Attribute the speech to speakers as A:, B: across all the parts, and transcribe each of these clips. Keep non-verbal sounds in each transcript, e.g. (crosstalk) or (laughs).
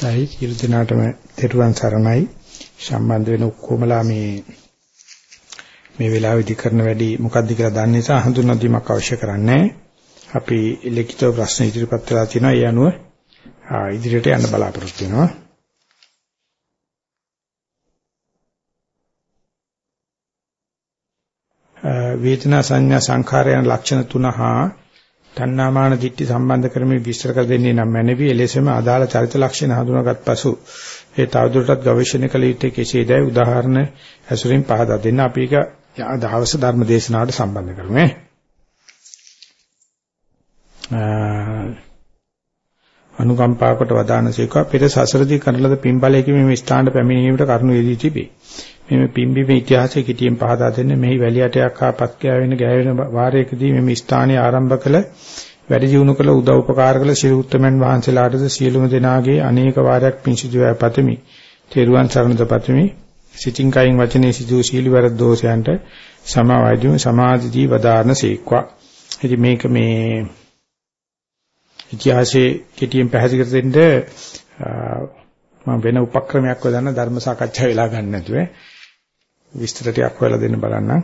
A: අවසරයි සියලු දෙනාටම තෙරුවන් සරණයි. සම්බන්ධ වෙන ඔක්කොමලා මේ මේ වෙලාවේදී කරන වැඩි මොකක්ද කියලා දන්න නිසා හඳුන්වා දීමක් අවශ්‍ය කරන්නේ අපි ලිඛිතව ප්‍රශ්න ඉදිරිපත් කරලා තිනවා. ඒ අනුව ඉදිරියට යන්න බලාපොරොත්තු වෙනවා. වේදනා සංඥා සංඛාරයන් ලක්ෂණ තුන හා තණ්හාමාන දිට්ඨි සම්බන්ධ කරමින් විස්තර කර දෙන්නේ නම් මැනවි එලෙසම අදාළ චරිත ලක්ෂණ හඳුනාගත් පසු ඒ තවදුරටත් ගවේෂණය කළ යුත්තේ කෙසේදයි උදාහරණ ඇසුරින් පහදා දෙන්න. අපි ඒක දවස් ධර්ම දේශනාවට සම්බන්ධ කරමු අනුකම්පාවකට වදානසේක පෙර සසරදී කරන ලද පින්බලයකින් මේ ස්ථානට පැමිණීමට කරුණු යෙදී තිබේ. මේ පින්බිමේ ඉතිහාසය කිටියෙන් පහදා දෙන්නේ මෙහි වැලියටයක් හා පත් ගෑවෙන ගෑවෙන වාරයකදී මේ ස්ථානයේ ආරම්භ කළ වැඩි දියුණු කළ උදව් උපකාර කළ සියලු උත්තමයන් වහන්සේලාටද සියලුම දෙනාගේ අනේක වාරයක් පිං සිදුවෑ පතමි. තෙරුවන් සරණද පතමි. සිතින් කයින් වචනේ සිදු සීල වර දෝෂයන්ට සමාවයිදීම සමාධිදී වදාරණ සීක්වා. ඉතින් මේක මේ ඉතිහාසයේ කෙටියෙන් පැහැදිලි කර දෙන්න මම වෙන උපක්‍රමයක් හොදන්න ධර්ම සාකච්ඡා වෙලා ගන්න නැතුව විස්තර ටිකක් හොයලා දෙන්න බලන්න.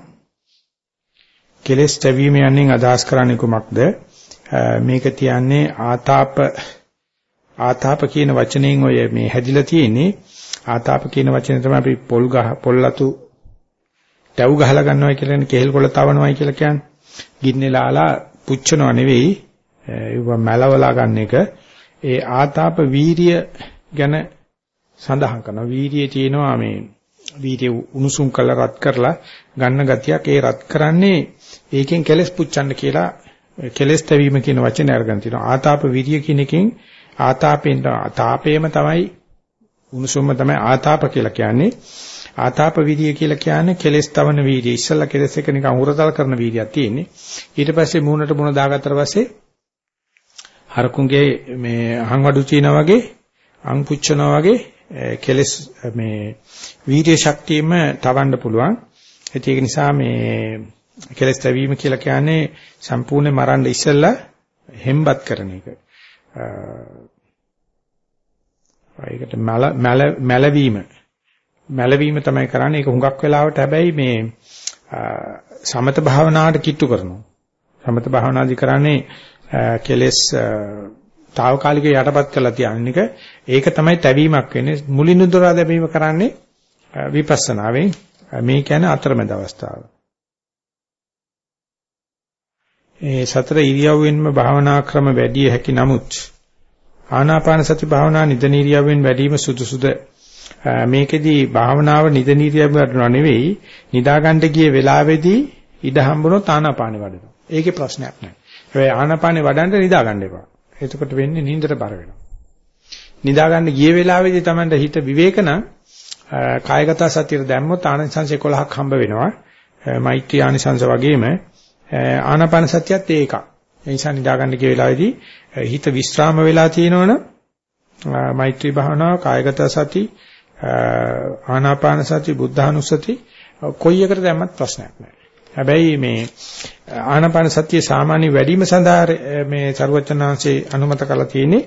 A: කෙලස් තැවීම යන්නේ අදහස් කරන්නේ කුමක්ද? මේක තියන්නේ ආතාප ආතාප කියන වචනයෙන් ඔය මේ හැදිලා තියෙන්නේ ආතාප කියන වචනේ තමයි අපි පොල් ගහ පොල්ලතු ටැව් ගහලා ගන්නවා කියලා කියන්නේ කෙහෙල් කොළ තවනවායි කියලා කියන්නේ. ගින්නේ ලාලා පුච්චනව නෙවෙයි ඒව මැලවලා ගන්න එක. ඒ ආතාප වීරිය ගැන සඳහන් කරනවා. වීරියේ තියෙනවා මේ වීර්ය උණුසුම් කරලා රත් කරලා ගන්න ගතියක් ඒ රත් කරන්නේ ඒකෙන් කෙලස් පුච්චන්න කියලා කෙලස් තැවීම කියන වචනේ අරගෙන තිනවා. ආතාප විරිය කියන එකෙන් ආතාපෙන් තාපේම තමයි උණුසුම්ම තමයි ආතාප කියලා කියන්නේ. ආතාප විරිය කියලා කියන්නේ කෙලස් තවන වීර්යය ඉස්සල්ලා කෙලස් එක නිකන් උරතල් කරන වීර්යයක් තියෙන්නේ. ඊට පස්සේ මූණට මුණ දාගත්තට පස්සේ හරකුන්ගේ මේ අහංවඩු තිනා වගේ අං පුච්චනවා වගේ කෙලස් මේ වීර්ය ශක්තියම තවන්න පුළුවන්. ඒක නිසා මේ කෙලස් තැවීම කියලා කියන්නේ සම්පූර්ණ මරන්න ඉස්සෙල්ලා හෙම්බත් කරන එක. ඒකට මල මල මැලවීම මැලවීම තමයි කරන්නේ. ඒක හුඟක් වෙලාවට හැබැයි මේ සමත භාවනාවට කිට්ටු කරනවා. සමත භාවනාදි කරන්නේ කෙලස් తాවකාලික යටපත් කරලා තියන එක ඒක තමයි තැවීමක් වෙන්නේ මුලින් උදරා දැමීම කරන්නේ විපස්සනාවෙන් මේ කියන්නේ අතරමැද අවස්ථාව. ඒ සතර ඉරියව්වෙන්ම භාවනා ක්‍රම වැඩි හැකි නමුත් ආනාපාන සති භාවනා නිදන ඉරියව්වෙන් වැඩිම සුදුසුද මේකෙදී භාවනාව නිදන ඉරියව්වට නෙවෙයි නිදාගන්න ගිය වෙලාවේදී ඉඩ හම්බුනොත් ආනාපානෙ වඩනවා. ඒකේ ප්‍රශ්නයක් නැහැ. හැබැයි ආනාපානෙ වඩන්න නිදාගන්න එපා. එතකොට වෙන්නේ නින්දට බර වෙනවා. නිදා ගන්න ගිය වෙලාවේදී Tamanට හිත විවේක නම් කායගත සතියට දැම්මොත් ආනිසංස 11ක් හම්බ වෙනවා. මෛත්‍රී ආනිසංස වගේම ආනාපාන සතියත් ඒකක්. ඒ නිසා නිදා ගන්න ගිය වෙලාවේදී හිත විස්්‍රාම වෙලා තියෙනවනම් මෛත්‍රී භාවනාව කායගත සති ආනාපාන සති බුද්ධානුස්සති කොයි එකට දැම්මත් ප්‍රශ්නයක් නැහැ. හැබැයි මේ ආනාපාන සතිය සාමාන්‍ය වැඩිම සඳහා මේ ਸਰවචනාංශේ අනුමත කරලා තියෙන්නේ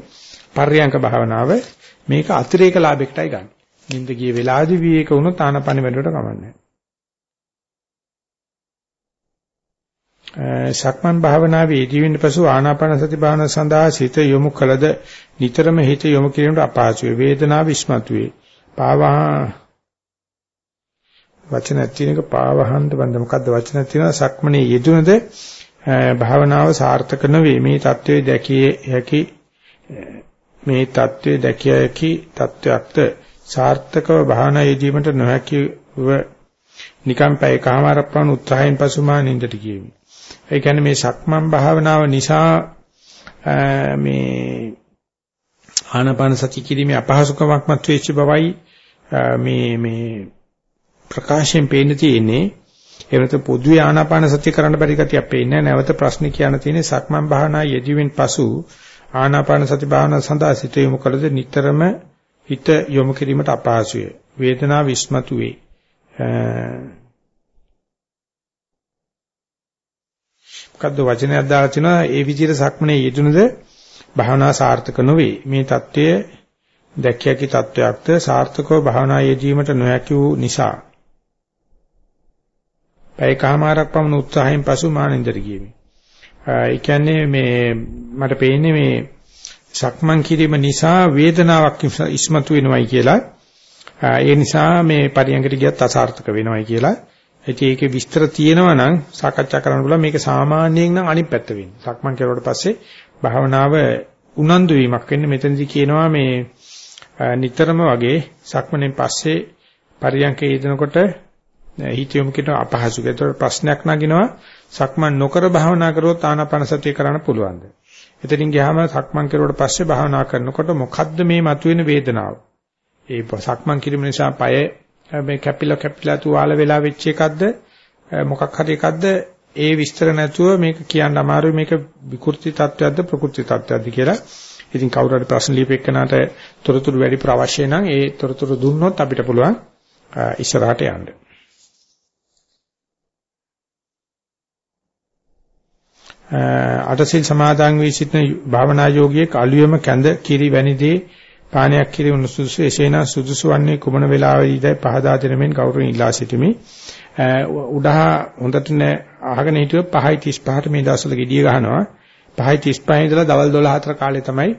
A: පර්යංක භාවනාව මේක අතිරේක ලාභයකටයි ගන්න. නිින්ද ගිය වෙලාවදී විවේක වුණොත් ආනාපාන වැඩට කමන්නේ. සක්මන් භාවනාවේ යෙදී වෙන පසු ආනාපාන සති භාවනාව සඳහා සිත යොමු කළද නිතරම හිත යොමු කිරීමට අපහසු වේ වේදනාව විස්මතු වේ. පාවහා වචනක් තියෙන එක පාවහන්ද බන්ද මොකද්ද වචනක් තියෙනවා සක්මනේ යෙදුනද භාවනාව සාර්ථක නොවේ මේ தત્ත්වයේ දැකිය හැකි මේ தત્ත්වය දැකිය හැකි தත්වයක්ද සාර්ථකව භාවනා යෙදීමට නොහැකිව නිකම් පැයකමාරක් පමණ උත්සාහයෙන් පසු මා නින්දට ගියෙමි. ඒ කියන්නේ මේ සක්මන් භාවනාව නිසා මේ ආනාපාන සති කිරීමේ අපහසුකමක්වත් වෙච්ච බවයි මේ මේ ප්‍රකාශයෙන් පේන්න තියෙන්නේ. එවනත පොදුවේ ආනාපාන සති කරන්න බැරි කතියක් පේන්නේ නැවත ප්‍රශ්න කියන තියෙන්නේ සක්මන් භාවනා යෙදීමෙන් පසු ආනාපාන සති භාවනාව සඳහා සිත යොමු කළද නිතරම හිත යොමු කිරීමට අපහසුය. වේදනාව විස්මතු වේ. මොකද්ද වචනයක් දාලා තිනවා ඒ විදිහට සක්මනේ යෙදුනද භාවනා සාර්ථක නොවේ. මේ தত্ত্বය දැක්කියකි தত্ত্বයක්ද සාර්ථකව භාවනා යෙදීමට නොහැකි වූ නිසා. පැය කමාරක් පමණ උත්සාහයෙන් පසු මානෙන්දර ගියමි. ඒ කියන්නේ මේ මට පේන්නේ මේ සක්මන් කිරීම නිසා වේදනාවක් ඉස්මතු වෙනවයි කියලා. ඒ නිසා මේ පරියංගට ගියත් අසාර්ථක වෙනවයි කියලා. ඉතින් ඒකේ විස්තර තියෙනවා නම් සාකච්ඡා කරන්න පුළුවන් මේක සාමාන්‍යයෙන් නම් අනිත් පැත්ත වෙන්නේ. සක්මන් කෙරුවට පස්සේ භාවනාව උනන්දු වීමක් වෙන්නේ මෙතනදී කියනවා මේ නිතරම වගේ සක්මනේ පස්සේ පරියංකේ යෙදෙනකොට හිත යොමු කරන අපහසු. ඒතකොට ප්‍රශ්නයක් නගිනවා සක්මන් නොකර භාවනා කරොත් ආනාපාන සතිය කරන්න පුළුවන්ද? එතනින් ගියාම සක්මන් කරුවට පස්සේ භාවනා කරනකොට මොකද්ද මේ මතුවෙන වේදනාව? ඒ සක්මන් කිරීම නිසා পায় මේ කැපිලා කැපිලා තුවාල වෙලා වෙච්ච එකක්ද මොකක් හරි එකක්ද ඒ විස්තර නැතුව මේක කියන්න අමාරුයි මේක විකෘති තත්ත්වයක්ද ප්‍රකෘති තත්ත්වයක්ද කියලා. ඉතින් කවුරු හරි ප්‍රශ්න ලියපෙන්නාට තොරතුරු වැඩි ප්‍රවශ්‍ය නම් ඒ තොරතුරු දුන්නොත් අපිට පුළුවන් ඉස්සරහට යන්න. අටසිල් සමාදන් වී සිටින භාවනා යෝගියෙක් අලුයම කැඳ කිරි වැනි දේ පානයක් කිරීම සුදුසු එසේනම් සුදුසු වන්නේ කුමන වෙලාවෙදීයි පහදා දෙනමින් කවුරුන් ඉල්ලා සිටිමි. උඩහා හොඳට අහගෙන හිටියොත් 5:35ට මේ දවස්වල gediya ගහනවා. 5:35 ඉඳලා දවල් 12 කාලේ තමයි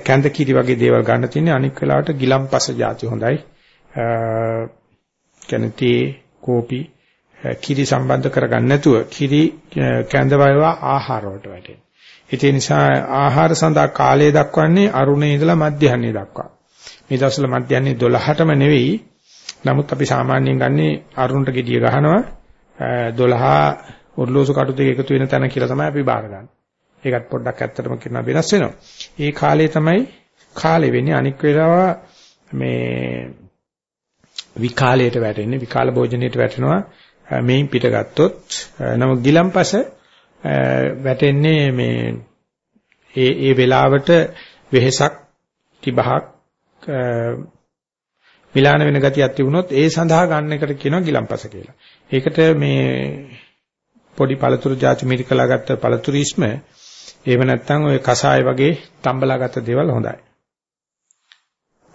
A: කැඳ කිරි වගේ දේවල් ගන්න තියෙන්නේ. අනික් වෙලාවට ගිලම්පස જાති හොඳයි. කැනති කෝපි කිරි සම්බන්ධ කරගන්න නැතුව කිරි කැඳවයව ආහාර වලට වැටෙනවා. ඒ නිසා ආහාර සඳහා කාලය දක්වන්නේ අරුණේ ඉඳලා මධ්‍යහ්නයේ දක්වා. මේ දවස්වල මධ්‍යහ්නයේ 12ටම නෙවෙයි. නමුත් අපි සාමාන්‍යයෙන් ගන්නේ අරුණට gediya ගහනවා 12 ඔර්ලෝසු කටු දෙක එකතු වෙන තැන කියලා තමයි අපි බාර ගන්න. ඒකත් පොඩ්ඩක් ඇත්තටම කියනවා වෙනස් වෙනවා. ඒ කාලේ තමයි කාලේ වෙන්නේ අනික් වෙලාව මේ විකාලයට වැටෙන්නේ විකාල භෝජනයට වැටෙනවා මේන් පිටගත්තොත් නම ගිලම්පස වැටෙන්නේ මේ ඒ ඒ වෙලාවට වෙහසක් තිබහක් මිලාන වෙන ගතියක් තිබුණොත් ඒ සඳහා ගන්න එකට කියනවා ගිලම්පස කියලා. ඒකට මේ පොඩි පළතුරු જાති මිරිකලා ගත්ත පළතුරීස්ම එහෙම නැත්නම් ওই කසාය වගේ තම්බලා ගත්ත දේවල් හොඳයි.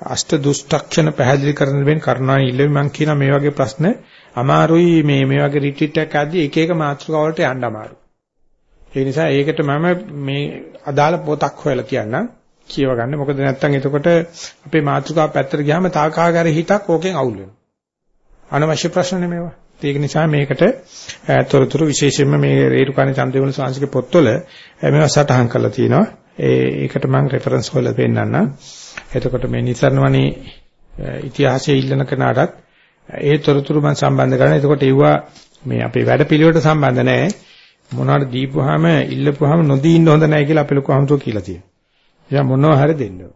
A: අෂ්ට දුෂ්ටක්ෂණ පැහැදිලි කරන වෙන කරුණා ඉල්ලුවේ මම කියන මේ වගේ ප්‍රශ්න අමාරුයි මේ මේ වගේ රිට්‍රීට් එකක් ආදී එක එක මාතෘකාව වලට යන්න අමාරුයි. ඒ නිසා ඒකට මම මේ අදාළ පොතක් හොයලා කියන්නම් කියව ගන්න. මොකද නැත්තම් එතකොට අපේ මාතෘකාව පැත්තට ගියාම තාකාගාර හිතක් ඕකෙන් අවුල් වෙනවා. අනවශ්‍ය ප්‍රශ්න නෙමෙයිවා. ඒක නිසා මේකට තොරතුරු විශේෂයෙන්ම මේ රේරුකාණේ චන්ද්‍රවිමල සාංශික පොත්වල මේවා සටහන් කරලා තියෙනවා. ඒ ඒකට මම රෙෆරන්ස් හොයලා පෙන්නන්නම්. එතකොට මේ නිසරණවනේ ඉතිහාසයේ ඉල්ලන කෙනාටත් ඒ තොරතුරු මම සම්බන්ධ කරනවා. එතකොට ඒවා මේ අපේ වැඩ පිළිවෙලට සම්බන්ධ නැහැ. මොනවාට දීපුවාම ඉල්ලපුවාම නොදී ඉන්න හොඳ නැහැ කියලා අපේ ලොකු අහමුතෝ කියලා තියෙනවා. එයා මොනවා හරි දෙන්න ඕන.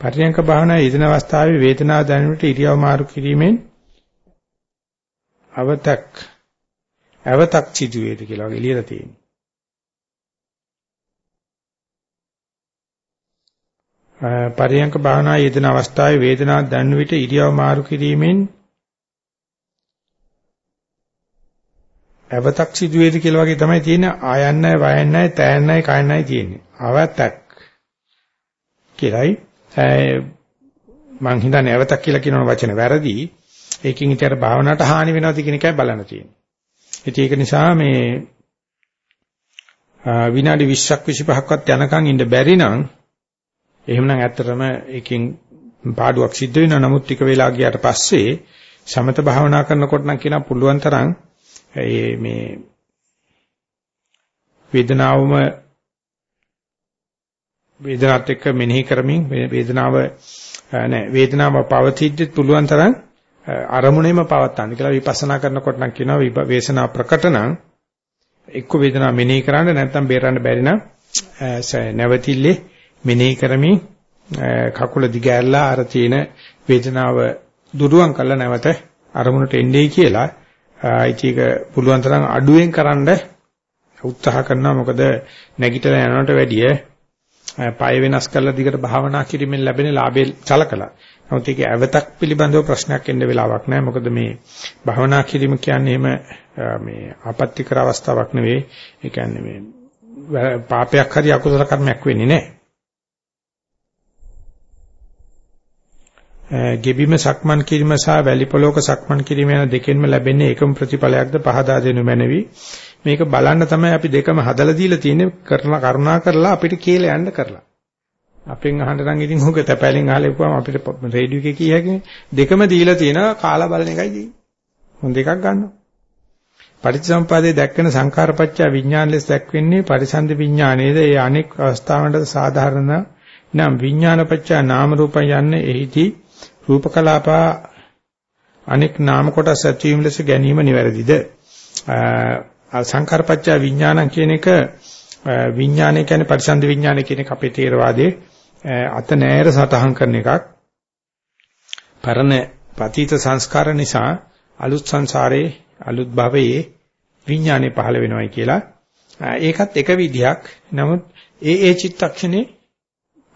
A: පරියංක භාවනා යෙදෙන අවස්ථාවේ වේදනාව දැනෙනට ඉරියව් මාරු කිරීමෙන් අවතක් අවතක් සිදු වේද කියලා වගේ ලියලා තියෙනවා. පරියංක භාවනා යෙදෙන අවස්ථාවේ වේදනාවක් දැනෙන විට ඉරියව් මාරු කිරීමෙන් අවතක් සිදු වේද කියලා වගේ තමයි තියෙන්නේ ආයන්නයි වයන්නයි තෑන්නයි කයන්නයි තියෙන්නේ. අවතක් කියලායි මං හිතන්නේ අවතක් කියලා කියන වචන වැරදි. ඒකෙන් ඉතින් භාවනාවට හානි වෙනවද කියන එකයි බලන්න තියෙන්නේ. ඉතින් ඒක නිසා මේ විනාඩි 20ක් 25ක්වත් යනකම් ඉන්න බැරි නම් එහෙමනම් ඇත්තටම ඒකෙන් පාඩුවක් සිද්ධ වෙනවා. නමුත් ටික වෙලා ගියාට පස්සේ සමත භාවනා කරනකොට නම් කියන පුළුවන් තරම් ඒ මේ වේදනාවම වේදනාවත් එක්ක මෙනෙහි කරමින් වේදනාව නෑ වේදනාව පවතිද්දිත් පුළුවන් තරම් අරමුණේම පවත්තන්න කියලා විපස්සනා කරනකොට නම් කියනවා වේසනා ප්‍රකට නම් එක්ක වේදනාව මෙනෙහි කරන්න නැත්නම් බේරන්න බැරි නම් නැවතිල්ලේ මෙනෙහි කරමින් කකුල දිගෑරලා අර තියෙන වේදනාව දුරුවන් කළා නැවත අරමුණට එන්නේ කියලා ඒක පුළුවන් තරම් අඩුවෙන් කරන්න උත්සාහ කරනවා මොකද නැගිටලා යනවට වැඩිය පය වෙනස් කරලා දිගට භාවනා කිරීමෙන් ලැබෙන ලාභය සලකලා. නමුත් ඒකේ ඇවතක් පිළිබඳව ප්‍රශ්නයක් එන්න වෙලාවක් නැහැ. මොකද මේ භාවනා කිරීම කියන්නේ එහෙම මේ ආපත්‍තිකර අවස්ථාවක් නෙවෙයි. ඒ කියන්නේ මේ පාපයක් හරි අකුසල කර්මයක් වෙන්නේ නැහැ. ගෙබිම සක්මන් කිරීම සහ වැලි පොලෝක සක්මන් කිරීම යන දෙකෙන්ම ලැබෙන්නේ එකම ප්‍රතිඵලයක්ද පහදා දෙනු මැනවි. මේක බලන්න තමයි අපි දෙකම හදලා දීලා තියෙන්නේ කරන කරුණා කරලා අපිට කියලා යන්න කරලා. අපෙන් අහන්න නම් ඉතින් හොක තැපැලෙන් අහලා ඉපුවම අපිට රේඩියෝ එකේ කිය හැකිනේ. දෙකම දීලා තියෙනවා කාලා බලන එකයි තියෙන්නේ. හොඳ එකක් ගන්නවා. පටිච්චසමුපාදයේ දැක්වෙන සංඛාරපච්චය විඥාන ලෙස දැක්වෙන්නේ පරිසන්දි විඥානයේද ඒ අනෙක් අවස්ථාවන්ට සාධාරණ නම් විඥානපච්චය නාම රූපයන් යන්නේ එහිදී රූපකලාපා අනෙක් නාම කොටස් ඇතිවීම ලෙස ගැනීම නිවැරදිද සංඛාරපච්චය විඥානං කියන එක විඥානය කියන්නේ පරිසන්දි විඥානය කියන එක අපේ තේරවාදයේ අත නෑර සටහන් කරන එකක් පරණ පතීත සංස්කාර නිසා අලුත් සංසාරේ අලුත් භවයේ විඥානේ පහළ වෙනවයි කියලා. ඒකත් එක විදිහක්. නමුත් ඒ ඒ චිත්තක්ෂණේ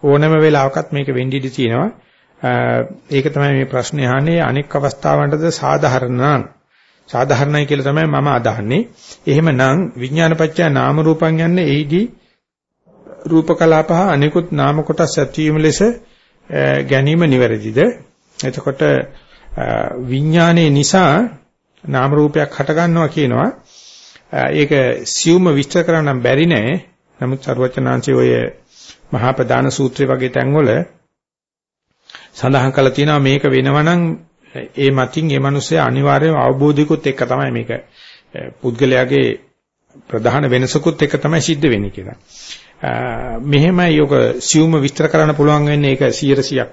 A: ඕනම වෙලාවකත් මේක වෙන්න ඉඩ තියෙනවා. ඒක තමයි මේ ප්‍රශ්නේ අහන්නේ අනෙක් අවස්ථාවන්ටද සාධාරණ සාධාරණයි කියලා තමයි මම අදහන්නේ. එහෙමනම් විඥානපච්චය නාම රූපං යන්නේ එයිදී රූපකලාපහ අනිකුත් නාම කොටස් ඇතිවීම ලෙස ගැනීම නිවැරදිද? එතකොට විඥානයේ නිසා නාම රූපයක් හට ගන්නවා කියනවා. ඒක සියුම විස්තර කරන්න බැරි නෑ. නමුත් සරුවචනාංශයේ ඔය මහා ප්‍රධාන සූත්‍රය වගේ තැන්වල සඳහන් කරලා තියෙනවා මේක වෙනවනම් ඒ මතින් ඒ මිනිස්සේ අනිවාර්යයෙන්ම අවබෝධිකුත් එක්ක තමයි මේක පුද්ගලයාගේ ප්‍රධාන වෙනසකුත් එක්ක තමයි සිද්ධ වෙන්නේ කියලා. මෙහෙමයි යෝග සියුම විස්තර කරන්න පුළුවන් වෙන්නේ ඒක 100%ක්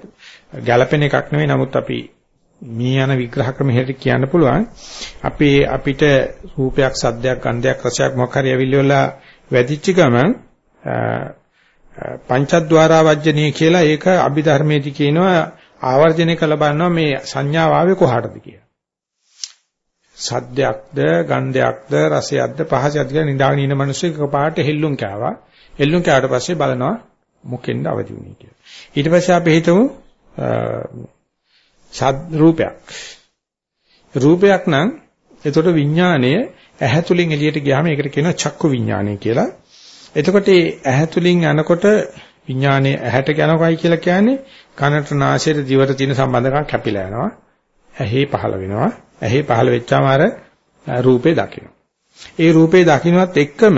A: ගැළපෙන එකක් නෙවෙයි. නමුත් අපි මේ යන විග්‍රහ ක්‍රම හැටියට කියන්න පුළුවන්. අපේ අපිට රූපයක්, සද්දයක්, ගන්ධයක්, රසයක් මොකක් හරි ඇවිල්ලා වැඩිච්ච ගමන් පංචද්වාරා වජ්ජනීය කියලා ඒක අභිධර්මයේදී කියනවා ආවර්ජනය කළ බලනවා මේ සංඥාව ආවේ කොහාටද කියලා. සද්දයක්ද ගන්ධයක්ද රසයක්ද පහසක්ද කියලා නිදාගෙන ඉන්න මිනිස්සු එකපාරට හෙල්ලුම් කෑවා. හෙල්ලුම් කෑවට පස්සේ බලනවා මොකෙන්ද අවදි වුනේ කියලා. ඊට පස්සේ අපි හිතමු සද් රූපයක්. රූපයක් නම් එතකොට විඥාණය ඇහැ තුලින් එළියට ගියාම ඒකට කියනවා චක්කු විඥාණය කියලා. එතකොට ඒ ඇහැ තුලින් යනකොට විඥානයේ ඇහැට යනකොයි කියලා කියන්නේ කනට නාසයට දිවට තියෙන සම්බන්ධකම් කැපිලා යනවා. ඇහි පහළ වෙනවා. ඇහි පහළ වෙච්චාම අර රූපේ දකින්න. ඒ රූපේ දකින්නත් එක්කම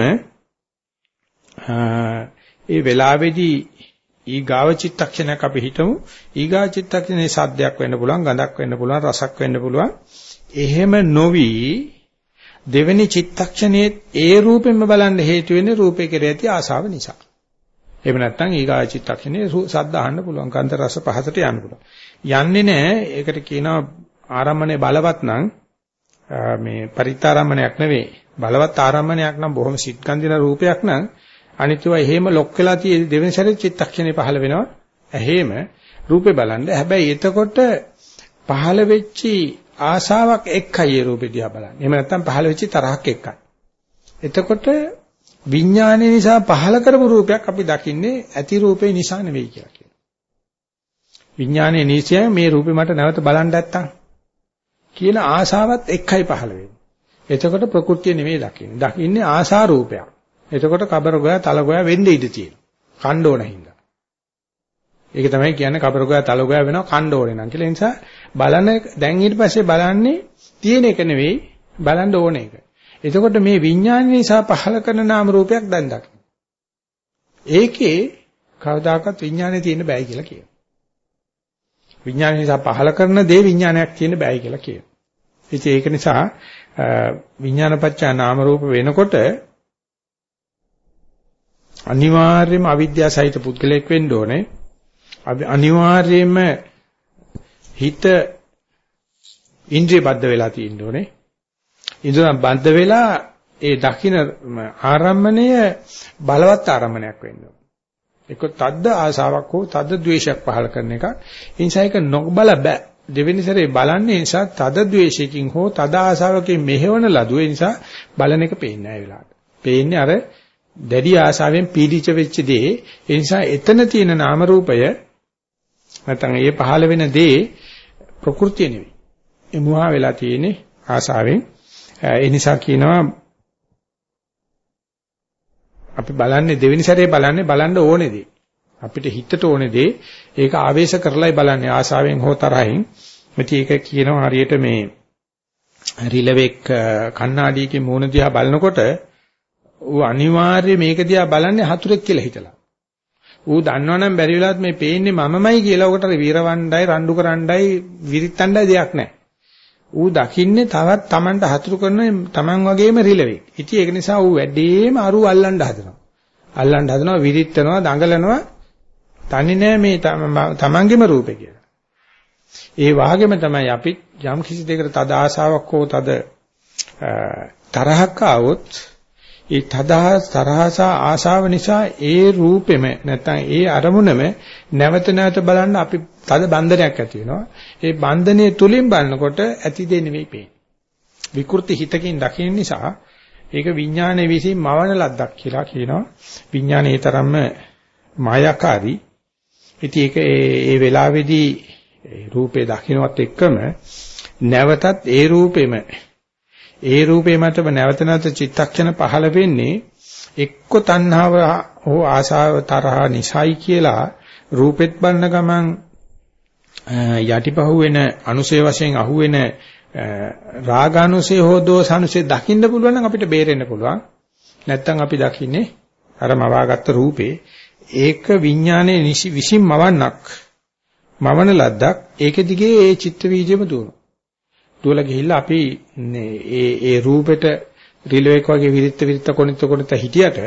A: ඒ වෙලාවේදී ඊගාව චිත්තක්ෂණයක් අපි හිතමු ඊගා චිත්තක්ෂණේ සද්දයක් වෙන්න පුළුවන් ගඳක් වෙන්න පුළුවන් රසක් වෙන්න පුළුවන් එහෙම නොවි දෙවෙනි චිත්තක්ෂණයේ ඒ රූපෙන්ම බලන්න හේතු වෙන්නේ රූපේ කෙරෙහි ඇති ආසාව නිසා. එහෙම නැත්නම් ඊගා චිත්තක්ෂණයේ සද්ද අහන්න පුළුවන් කාන්ත රස පහසට යන්න පුළුවන්. යන්නේ නැහැ ඒකට කියනවා ආරම්මණය බලවත් නම් මේ පරිත්‍යාරම්මණයක් නෙවෙයි බලවත් ආරම්මණයක් නම් බොහොම සිත් ගන්දින රූපයක් නම් අනිත්‍යව එහෙම ලොක් වෙලා තියෙ දෙවෙනි සැරේ චිත්තක්ෂණේ පහළ වෙනවා. එහෙම රූපේ බලන්න. හැබැයි එතකොට පහළ වෙච්චි ආශාවක් එක්කයි ඒ රූපෙ දිහා බලන්නේ. එහෙම නැත්නම් පහළ වෙච්ච තරහක් එක්කයි. එතකොට විඥානය නිසා පහළ කරපු රූපයක් අපි දකින්නේ ඇති රූපේ නිසා නෙවෙයි කියලා කියනවා. විඥානයේ නිසය මේ රූපේ මට නැවත බලන්න නැත්තම් කියන ආශාවත් එක්කයි පහළ වෙන්නේ. එතකොට ප්‍රകൃතිය නෙවෙයි දකින්නේ. දකින්නේ ආශා රූපයක්. එතකොට කබර ගෝයා තල ගෝයා වෙන්න ඉඩ තියෙනවා. කණ්ඩ ඕන හින්දා. ඒක තමයි කියන්නේ කබර ගෝයා තල ගෝයා වෙනවා කණ්ඩ ඕනේ නම් කියලා. ඒ නිසා බලන දැන් ඊට පස්සේ බලන්නේ තියෙන එක නෙවෙයි බලන්න ඕන එක. එතකොට මේ විඥාන නිසා පහල කරන නාම රූපයක් දැන් දකින්න. ඒකේ කවදාකවත් විඥානේ තියෙන්න බෑ කියලා කියනවා. විඥාන නිසා පහල කරන දේ විඥානයක් තියෙන්න බෑ කියලා කියනවා. ඉතින් ඒක නිසා විඥානපච්චා නාම රූප වෙනකොට අනිවාර්යයෙන්ම අවිද්‍යාව සහිත පුද්ගලයෙක් වෙන්න ඕනේ. අනිවාර්යයෙන්ම හිත ඉන්ද්‍රිය බද්ධ වෙලා තියෙන්න ඕනේ. ඉන්ද්‍රිය බද්ධ වෙලා ඒ දකින්න ආරම්මණය බලවත් ආරම්මණයක් වෙන්න ඕනේ. ඒක තද්ද ආශාවක් හෝ තද්ද ද්වේෂයක් පහල කරන එකක්. ඒ නිසා ඒක නොබල බෑ. දෙවෙනි සැරේ බලන්නේ නිසා තද ද්වේෂයකින් හෝ තද ආශාවකින් මෙහෙවන ලදුව ඒ නිසා බලන එක පේන්නේ නැහැ වෙලාවට. පේන්නේ අර දැඩි ආශාවෙන් පීඩිත වෙච්ච දේ. ඒ නිසා එතන තියෙන නාම රූපය නැත්නම් ඒ පහළ වෙන දේ ප්‍රകൃතිය නෙවෙයි. ඒ මුවා වෙලා තියෙන්නේ ආසාවෙන්. ඒ නිසා කියනවා අපි බලන්නේ දෙවෙනි සැරේ බලන්නේ බලන්න ඕනේදී. අපිට හිතට ඕනේ දේ ඒක ආවේශ කරලායි බලන්නේ ආසාවෙන් හෝ තරහින්. මෙති ඒක කියනවා හරියට මේ රිලෙවෙක් කණ්ණාඩියකින් මූණ දිහා බලනකොට ඌ අනිවාර්යයෙන් මේක දිහා බලන්නේ හතුරෙක් කියලා හිතලා. ඌ දන්නවනම් බැරි වෙලාවත් මේ පේන්නේ මමමයි කියලා උකට වීරවණ්ඩයි රණ්ඩු කරණ්ඩයි විරිත්තණ්ඩයි දෙයක් නැහැ. ඌ දකින්නේ තවත් Tamanට හතුරු කරන Taman වගේම රිලෙවෙක්. ඉතින් ඒක නිසා ඌ වැඩිම අරු අල්ලන්න හදනවා. අල්ලන්න හදනවා විරිත්තනවා දඟලනවා. තනි නෑ මේ Tamanගේම රූපේ කියලා. ඒ වාගේම තමයි අපි යම් කිසි දෙයකට තද ආසාවක් හෝ තද තරහක් ආවොත් ඒ තදා තරහස ආශාව නිසා ඒ රූපෙම නැත්නම් ඒ අරමුණම නැවත නැවත බලන්න අපි තද බන්ධනයක් ඇති වෙනවා. ඒ බන්ධනයේ තුලින් බලනකොට ඇති දෙ නෙවෙයි පේන්නේ. විකෘති හිතකින් දකින්න නිසා ඒක විඥානයේ විසින් මවන ලද්දක් කියලා කියනවා. විඥානයේ තරම්ම මායාකාරී. ඉතින් ඒක ඒ වෙලාවේදී රූපේ දකින්නවත් එක්කම නැවතත් ඒ රූපෙම ඒ රූපේ මතම නැවත නැවත චිත්තක්ෂණ පහළ වෙන්නේ එක්ක තණ්හාව හෝ ආශාව තරහ නිසයි කියලා රූපෙත් බලන ගමන් යටිපහුවෙන අනුසේ වශයෙන් අහුවෙන රාගානුසේ හෝ දෝසානුසේ දකින්න පුළුවන් නම් අපිට බේරෙන්න පුළුවන්. නැත්තම් අපි දකින්නේ අර මවාගත්ත රූපේ ඒක විඥානයේ විසින් මවන්නක් මවන ලද්දක් ඒක දිගේ ඒ චිත්ත වීජෙම දුවනවා. දුවලා ගිහිල්ලා අපි ඒ ඒ රූපෙට රිලෙවෙක් වගේ විරිත් විරිත් කොනිට කොනිට හිටියට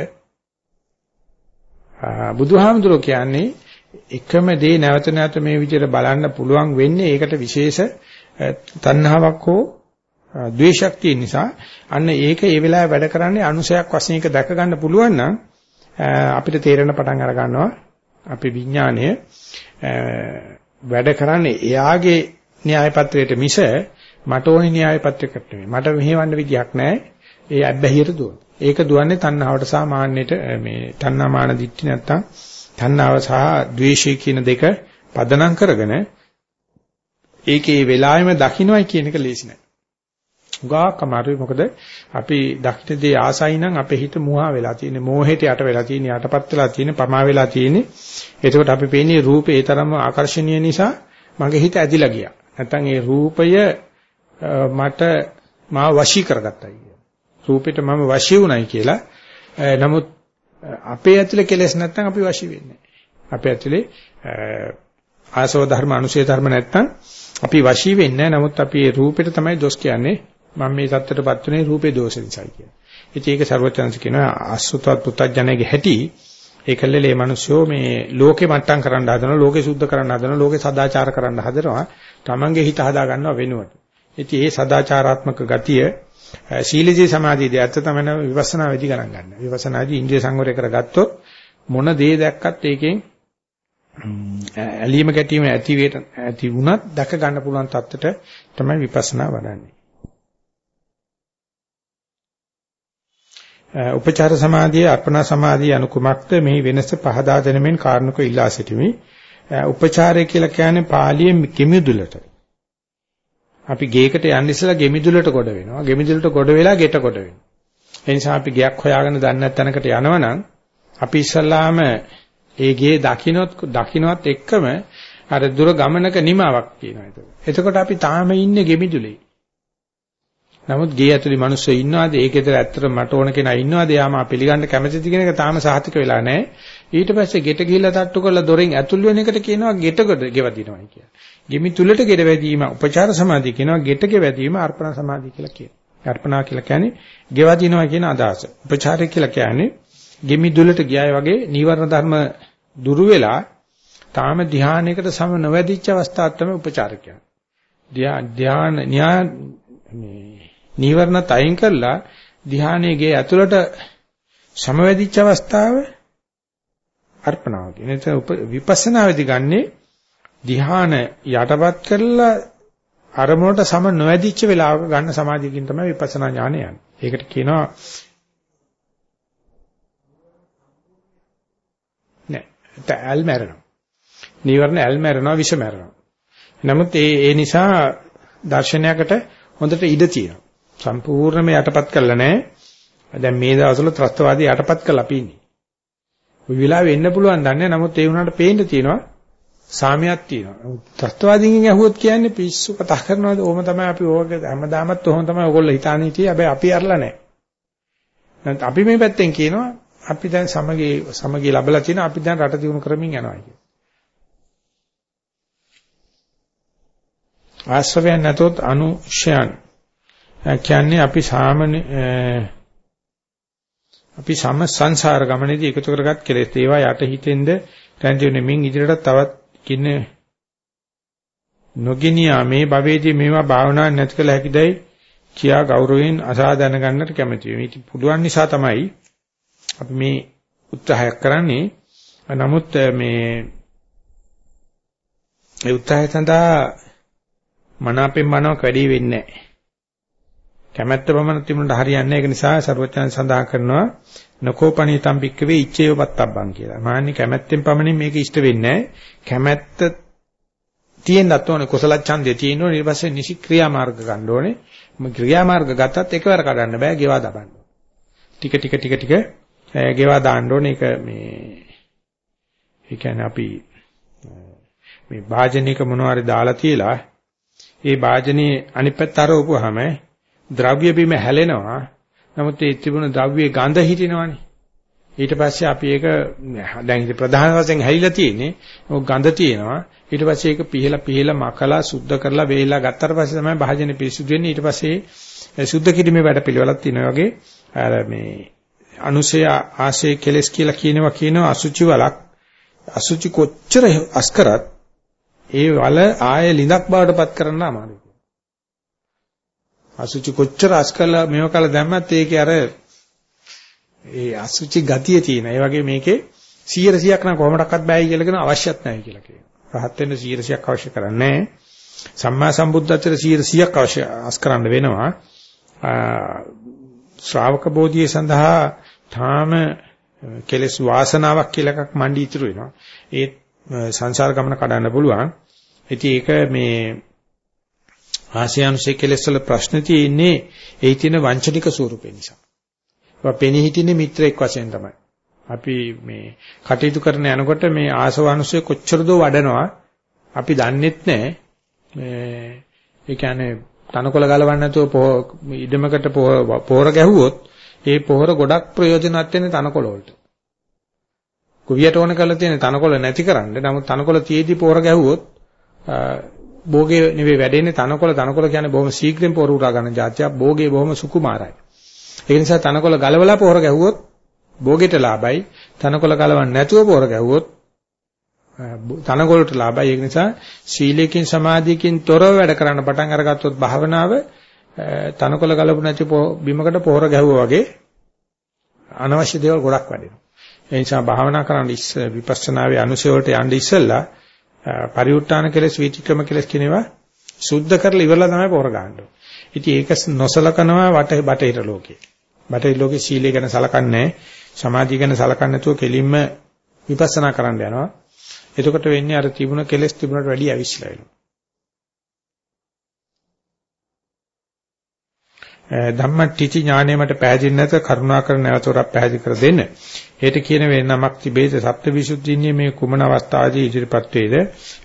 A: බුදුහාමුදුරුවෝ කියන්නේ එකම දේ නැවත නැවත මේ විදිහට බලන්න පුළුවන් වෙන්නේ ඒකට විශේෂ තණ්හාවක් හෝ ද්වේෂයක් තියෙන නිසා. අන්න ඒක ඒ වෙලාවේ වැඩ කරන්නේ අනුසයක් වශයෙන් එක දැක ගන්න පුළුවන් නම් අපිට තේරෙන පටන් අර ගන්නවා. අපේ විඥාණය වැඩ කරන්නේ එයාගේ න්‍යාය පත්‍රයට මිස මට ඕනේ න්‍යාය පත්‍රයකට නෙමෙයි. මට මෙහෙවන්න විදියක් නැහැ. ඒ අබ්බැහියට දුවන. ඒක දුවන්නේ තණ්හාවට සහ මාන්නයට මේ තණ්හා මාන දිට්ඨි නැත්තම් තණ්හාව සහ ද්වේෂය කියන දෙක පදනම් කරගෙන ඒකේ වෙලාවෙම දකින්නයි කියන එක ලේසි නෑ. උගාක් අමාරුයි මොකද අපි දකින්න දේ ආසයි නම් අපේ හිත මුවා වෙලා තියෙන්නේ මෝහයට යට වෙලා තියෙන්නේ යටපත් වෙලා තියෙන්නේ පමා වෙලා තියෙන්නේ එතකොට අපි පේන්නේ රූපේ ඒ තරම්ම ආකර්ෂණීය නිසා මගේ හිත ඇදිලා ගියා නැත්තම් ඒ රූපය මට මාව වශී කරගත්තයි කියලා. රූපෙට මම වශී වුණයි කියලා. නමුත් අපේ ඇතුලේ කෙලෙස් නැත්නම් අපි වශී වෙන්නේ අපේ ඇතුලේ ආසව ධර්ම අනුසය ධර්ම නැත්නම් අපි වශී වෙන්නේ නමුත් අපි ඒ රූපෙට තමයි දොස් කියන්නේ. මම මේ தත්තරපත් උනේ රූපේ දෝෂෙ නිසායි කියලා. ඉතින් ඒක ਸਰවචන්ස කියනවා අසුතවත් පුත්තජනගේ හැටි ඒකල්ලේ මේ මිනිස්සු මේ ලෝකෙ මට්ටම් කරන්න හදනවා ලෝකෙ සුද්ධ කරන්න හදනවා ලෝකෙ සදාචාර කරන්න හදනවා තමන්ගේ හිත හදා ගන්නව වෙනුවට ඉතින් ඒ සදාචාරාත්මක ගතිය සීලජී සමාධියදී ඇත්ත තමයි විපස්සනා වෙදි ගණන් ගන්න. විපස්සනාදී ඉන්ද්‍රිය සංවරය කරගත්තොත් මොන දේ දැක්කත් ඒකෙන් ඇලීම ගැටීම ඇති වේට ඇති වුණත් දැක ගන්න පුළුවන් තත්ත්වයට තමයි විපස්සනා වඩන්නේ. උපචාර සමාධිය අර්පණා සමාධිය අනුකුමක්ද මේ වෙනස පහදා දෙනමින් කාරණක ඉල්ලා සිටිමි. උපචාරය කියලා කියන්නේ පාලියෙන් කිමිදුලට. අපි ගේකට යන්න ඉස්සලා ගෙමිදුලට කොට වෙනවා. ගෙමිදුලට කොට වෙලා ගෙට කොට වෙනවා. ඒ නිසා අපි ගයක් හොයාගෙන දන්නේ නැත්නම්කට යනවනම් අපි ඉස්සල්ලාම ඒ ගේ දකින්නොත් දකින්නවත් එක්කම අර දුර ගමනක නිමාවක් කියනවා ඒක. එතකොට අපි තාම ඉන්නේ ගෙමිදුලේ. නමුත් ගේ ඇතුලේ මිනිස්සු ඉන්නවාද ඒකේතර ඇත්තට මට ඕන කෙනා ඉන්නවාද යාම පිළිගන්න කැමතිද කියන එක තාම සාහිතික වෙලා නැහැ. ඊට පස්සේ ගෙට ගිහිල්ලා තට්ටු කරලා දොරෙන් ඇතුල් වෙන එකට කියනවා ගෙටකට ගෙවදිනවා කියලා. ගෙමි තුලට ගෙඩ වැදීම උපචාර සමාධිය කියනවා ගෙට ගෙවැදීම අර්පණ සමාධිය කියලා කියනවා. අර්පණා කියලා කියන්නේ ගෙවදිනවා කියන අදහස. උපචාරය කියලා කියන්නේ ගෙමි දුලට ගියාය වගේ නීවරණ ධර්ම දුරු වෙලා තාම ධානයකට සම නොවැදිච්ච අවස්ථාවක් තමයි උපචාර කියන්නේ. ධාන න්‍යා නීවරණ තයින් කරලා ධානයේ ගේ ඇතුළට සමවැදිච්ච අවස්ථාව අර්පණාව කියන. ඒක විපස්සනා වෙදි ගන්නේ ධ්‍යාන යටපත් කරලා අරමුණට සම නොවැදිච්ච වෙලාවක ගන්න සමාධියකින් තමයි විපස්සනා ඥානය යන්නේ. ඒකට කියනවා නෑ ඇල් මැරෙනවා. නීවරණ ඇල් මැරෙනවා විෂ මැරෙනවා. නමුත් ඒ ඒ නිසා දර්ශනයකට හොඳට ඉඩ තියෙනවා. සම්පූර්ණයෙන්ම යටපත් කරලා නැහැ. දැන් මේ දවස්වල ත්‍ස්තවාදී යටපත් කරලා අපි ඉන්නේ. ওই වෙලාවෙ එන්න පුළුවන් දන්නේ නමුත් ඒ වුණාට පේන්න තියෙනවා සාමියක් තියෙනවා. ත්‍ස්තවාදීන්ගෙන් ඇහුවොත් කියන්නේ පිස්සු කතා කරනවාද? ඕම තමයි අපි ඕක හැමදාමත් ඔහොම තමයි ඔයගොල්ලෝ හිතාන හිටියේ. හැබැයි අපි අරලා නැහැ. නැත්නම් අපි මේ පැත්තෙන් කියනවා අපි දැන් සමගී සමගී ලැබලා තියෙනවා අපි දැන් රට දියුණු කරමින් යනවා කියන. ආශ්‍රවයන් නැතොත් අනුශයන් කියන්නේ අපි සාමාන්‍ය අපි සම සංසාර ගමනේදී එකතු කරගත් කෙලෙස් ඒවා යට හිතෙන්ද රැඳෙන්නේ මින් ඉදිරියට තවත් කින නොගිනියා මේ භවයේදී මේවා භාවනා නැති කළ හැකිදයි කියා ගෞරවයෙන් අසා දැනගන්නට කැමැතියි. මේක පුළුවන් නිසා තමයි අපි මේ උත්සාහයක් කරන්නේ. නමුත් මේ ඒ උත්සාහය සඳහා මනාපෙන් මනවක් වැඩි වෙන්නේ නැහැ. කැමැත්ත පමණ තිබුණට හරියන්නේ නැහැ. ඒක නිසා ਸਰවඥයන් සඳහන් කරනවා නකෝපණීතම් පික්කවේ ඉච්ඡේව පත්තබ්බං කියලා. මාන්නේ කැමැත්තෙන් පමණින් මේක ඉෂ්ට වෙන්නේ නැහැ. කැමැත්ත තියෙන්නත් ඕනේ කුසල ඡන්දේ තියෙන්න ඕනේ ඊට පස්සේ නිසි ක්‍රියාමාර්ග ගන්න ඕනේ. ක්‍රියාමාර්ග ගත්තත් එකවර කඩන්න බෑ ගෙවා දබන්න. ටික ටික ටික ටික ගෙවා දාන්න ඕනේ ඒක මේ ඒ කියන්නේ අපි මේ වාජනික මොනවාරි දාලා තියලා ඒ වාජනේ අනිත් පැත්ත අරවපුවාම ද්‍රව්‍ය බිම හැලෙනවා. නමුත් ඒ තිබුණ ද්‍රව්‍යයේ ගඳ හිටිනවනේ. ඊට පස්සේ අපි ඒක දැන් ඉතින් ප්‍රධාන වශයෙන් හැලිලා තියෙන්නේ. ඔය ගඳ තියෙනවා. ඊට පස්සේ ඒක පිහලා පිහලා මකලා සුද්ධ කරලා වේලා ගත්තට පස්සේ තමයි භාජනේ පිරිසුදු වෙන්නේ. ඊට පස්සේ සුද්ධ කිරීමේ වැඩ පිළිවෙලක් තියෙනවා වගේ අර මේ අනුසය ආශය කෙලස් කියලා කියනවා කියනවා අසුචි වලක් අසුචි කොච්චර අස්කරත් ඒ වල ආය ලිඳක් බවට පත් කරන්න අමාරුයි. අසුචි කොච්චර අස්කලා මේව කල දැම්මත් ඒකේ අර ඒ අසුචි ගතිය තියෙන. ඒ වගේ මේකේ 100ක් නම් කොහොමඩක්වත් බෑයි කියලා කියන අවශ්‍යත් නැහැ කියලා කියනවා. රහත් වෙන්න 100ක් අවශ්‍ය කරන්නේ සම්මා සම්බුද්ධත්වයට 100ක් අවශ්‍ය අස් කරන්න වෙනවා. ශ්‍රාවක බෝධිය සඳහා තාම කෙලස් වාසනාවක් කියලා එකක් මණ්ඩි ඉතුරු වෙනවා. ඒ සංසාර ගමන කඩන්න පුළුවන්. ඉතින් ඒක මේ ආසියානුසේ කෙලෙස් වල ප්‍රශ්න තියෙන්නේ ඒ තියෙන වංචනික ස්වරූපේ නිසා. ඒවා පෙනී හිටින්නේ මිත්‍රෙක් වශයෙන් තමයි. අපි මේ කටයුතු කරන යනකොට මේ ආසවානුසේ කොච්චර දෝ වඩනවා අපි දන්නෙත් නැහැ. මේ ඒ කියන්නේ තනකොළ ගලවන්න නැතුව ඉඩමකට පොහොර ගැහුවොත් ඒ පොහොර ගොඩක් ප්‍රයෝජනවත් වෙන්නේ තනකොළ වලට. කුවියට ඕන කරලා තියෙන තනකොළ නැති කරන්න. නමුත් තනකොළ තියේදී පොහොර ගැහුවොත් භෝගේ නෙවෙයි වැඩෙන්නේ තනකොළ තනකොළ කියන්නේ බොහොම ශීඝ්‍රයෙන් පොර උරා ගන්න જાතියක් භෝගේ බොහොම සුකුමාරයි. ඒ නිසා තනකොළ ගලවලා පොර ගැහුවොත් භෝගෙට ලාභයි තනකොළ ගලවන්නේ නැතුව පොර ගැහුවොත් තනකොළට ලාභයි. ඒ නිසා සීලයෙන් සමාධියකින් තොරව වැඩ කරන්න පටන් අරගත්තොත් භාවනාව තනකොළ ගලපු නැති බිමකට පොර ගැහුවා වගේ අනවශ්‍ය දේවල් ගොඩක් වැඩෙනවා. ඒ නිසා භාවනා කරන්න ඉස්ස විපස්සනාවේ අනුසය වලට යන්න ඉස්සෙල්ලා පරිඋත්තාන කෙලස් වීතික්‍රම කෙලස් කියනවා සුද්ධ කරලා ඉවරලා තමයි පොර ගන්න ඉතින් ඒක නොසලකනවා වට බටහිර ලෝකේ. බටහිර ලෝකේ සීලය ගැන සලකන්නේ සමාධිය ගැන සලකන්නේ නැතුව කෙලින්ම විපස්සනා කරන්න යනවා. එතකොට වෙන්නේ අර තිබුණ කෙලස් තිබුණට වැඩිය අවිශ්ලා වෙනවා. ධම්මටිචි ඥාණය මට පැහැදිලි නැත කරුණාකර නැවතොරක් පැහැදිලි කර දෙන්න. හේත කියන වේ නමක් තිබේද සප්තවිසුද්ධින්නේ මේ කුමන අවස්ථාවේදී ඉදිරිපත් වේද?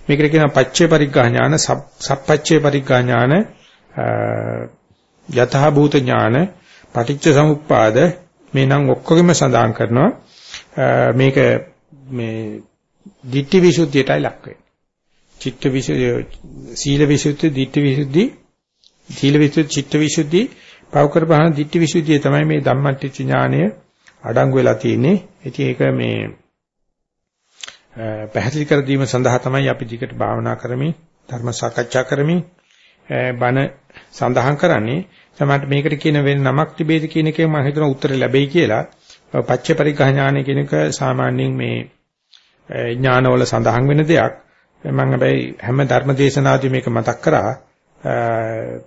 A: මේකට කියනවා පච්චේ පරිග්ගා ඥාන, සප්පච්චේ පරිග්ගා ඥාන, යතහ භූත ඥාන, පටිච්ච සමුප්පාද මේ නම් ඔක්කොගෙම සඳහන් කරනවා. මේක මේ ditthi visuddhiyටයි ලක් වෙන්නේ. චිත්ත විසුද්ධි, සීල විසුද්ධි, ditthi විසුද්ධි, සීල විසුද්ධි, චිත්ත විසුද්ධි පව කරපහන ditthi visuddhiය තමයි මේ ධම්මටිච්ච ඥානය අඩංගු වෙලා තියෙන්නේ. ඉතින් ඒක මේ පැහැදිලි කර දීම සඳහා තමයි අපි දිගට භාවනා කරමින් ධර්ම සාකච්ඡා කරමින් බණ සඳහන් කරන්නේ. සමහරට මේකට කියන වෙන නමක් තිබේද කියන එකේ මම හිතන උත්තර ලැබෙයි කියලා. පච්ච පරිග්‍රහ ඥානය කියන එක සාමාන්‍යයෙන් මේ ඥානවල සඳහන් වෙන දෙයක්. මම හැබැයි හැම ධර්ම දේශනාවදී මේක මතක් කරා.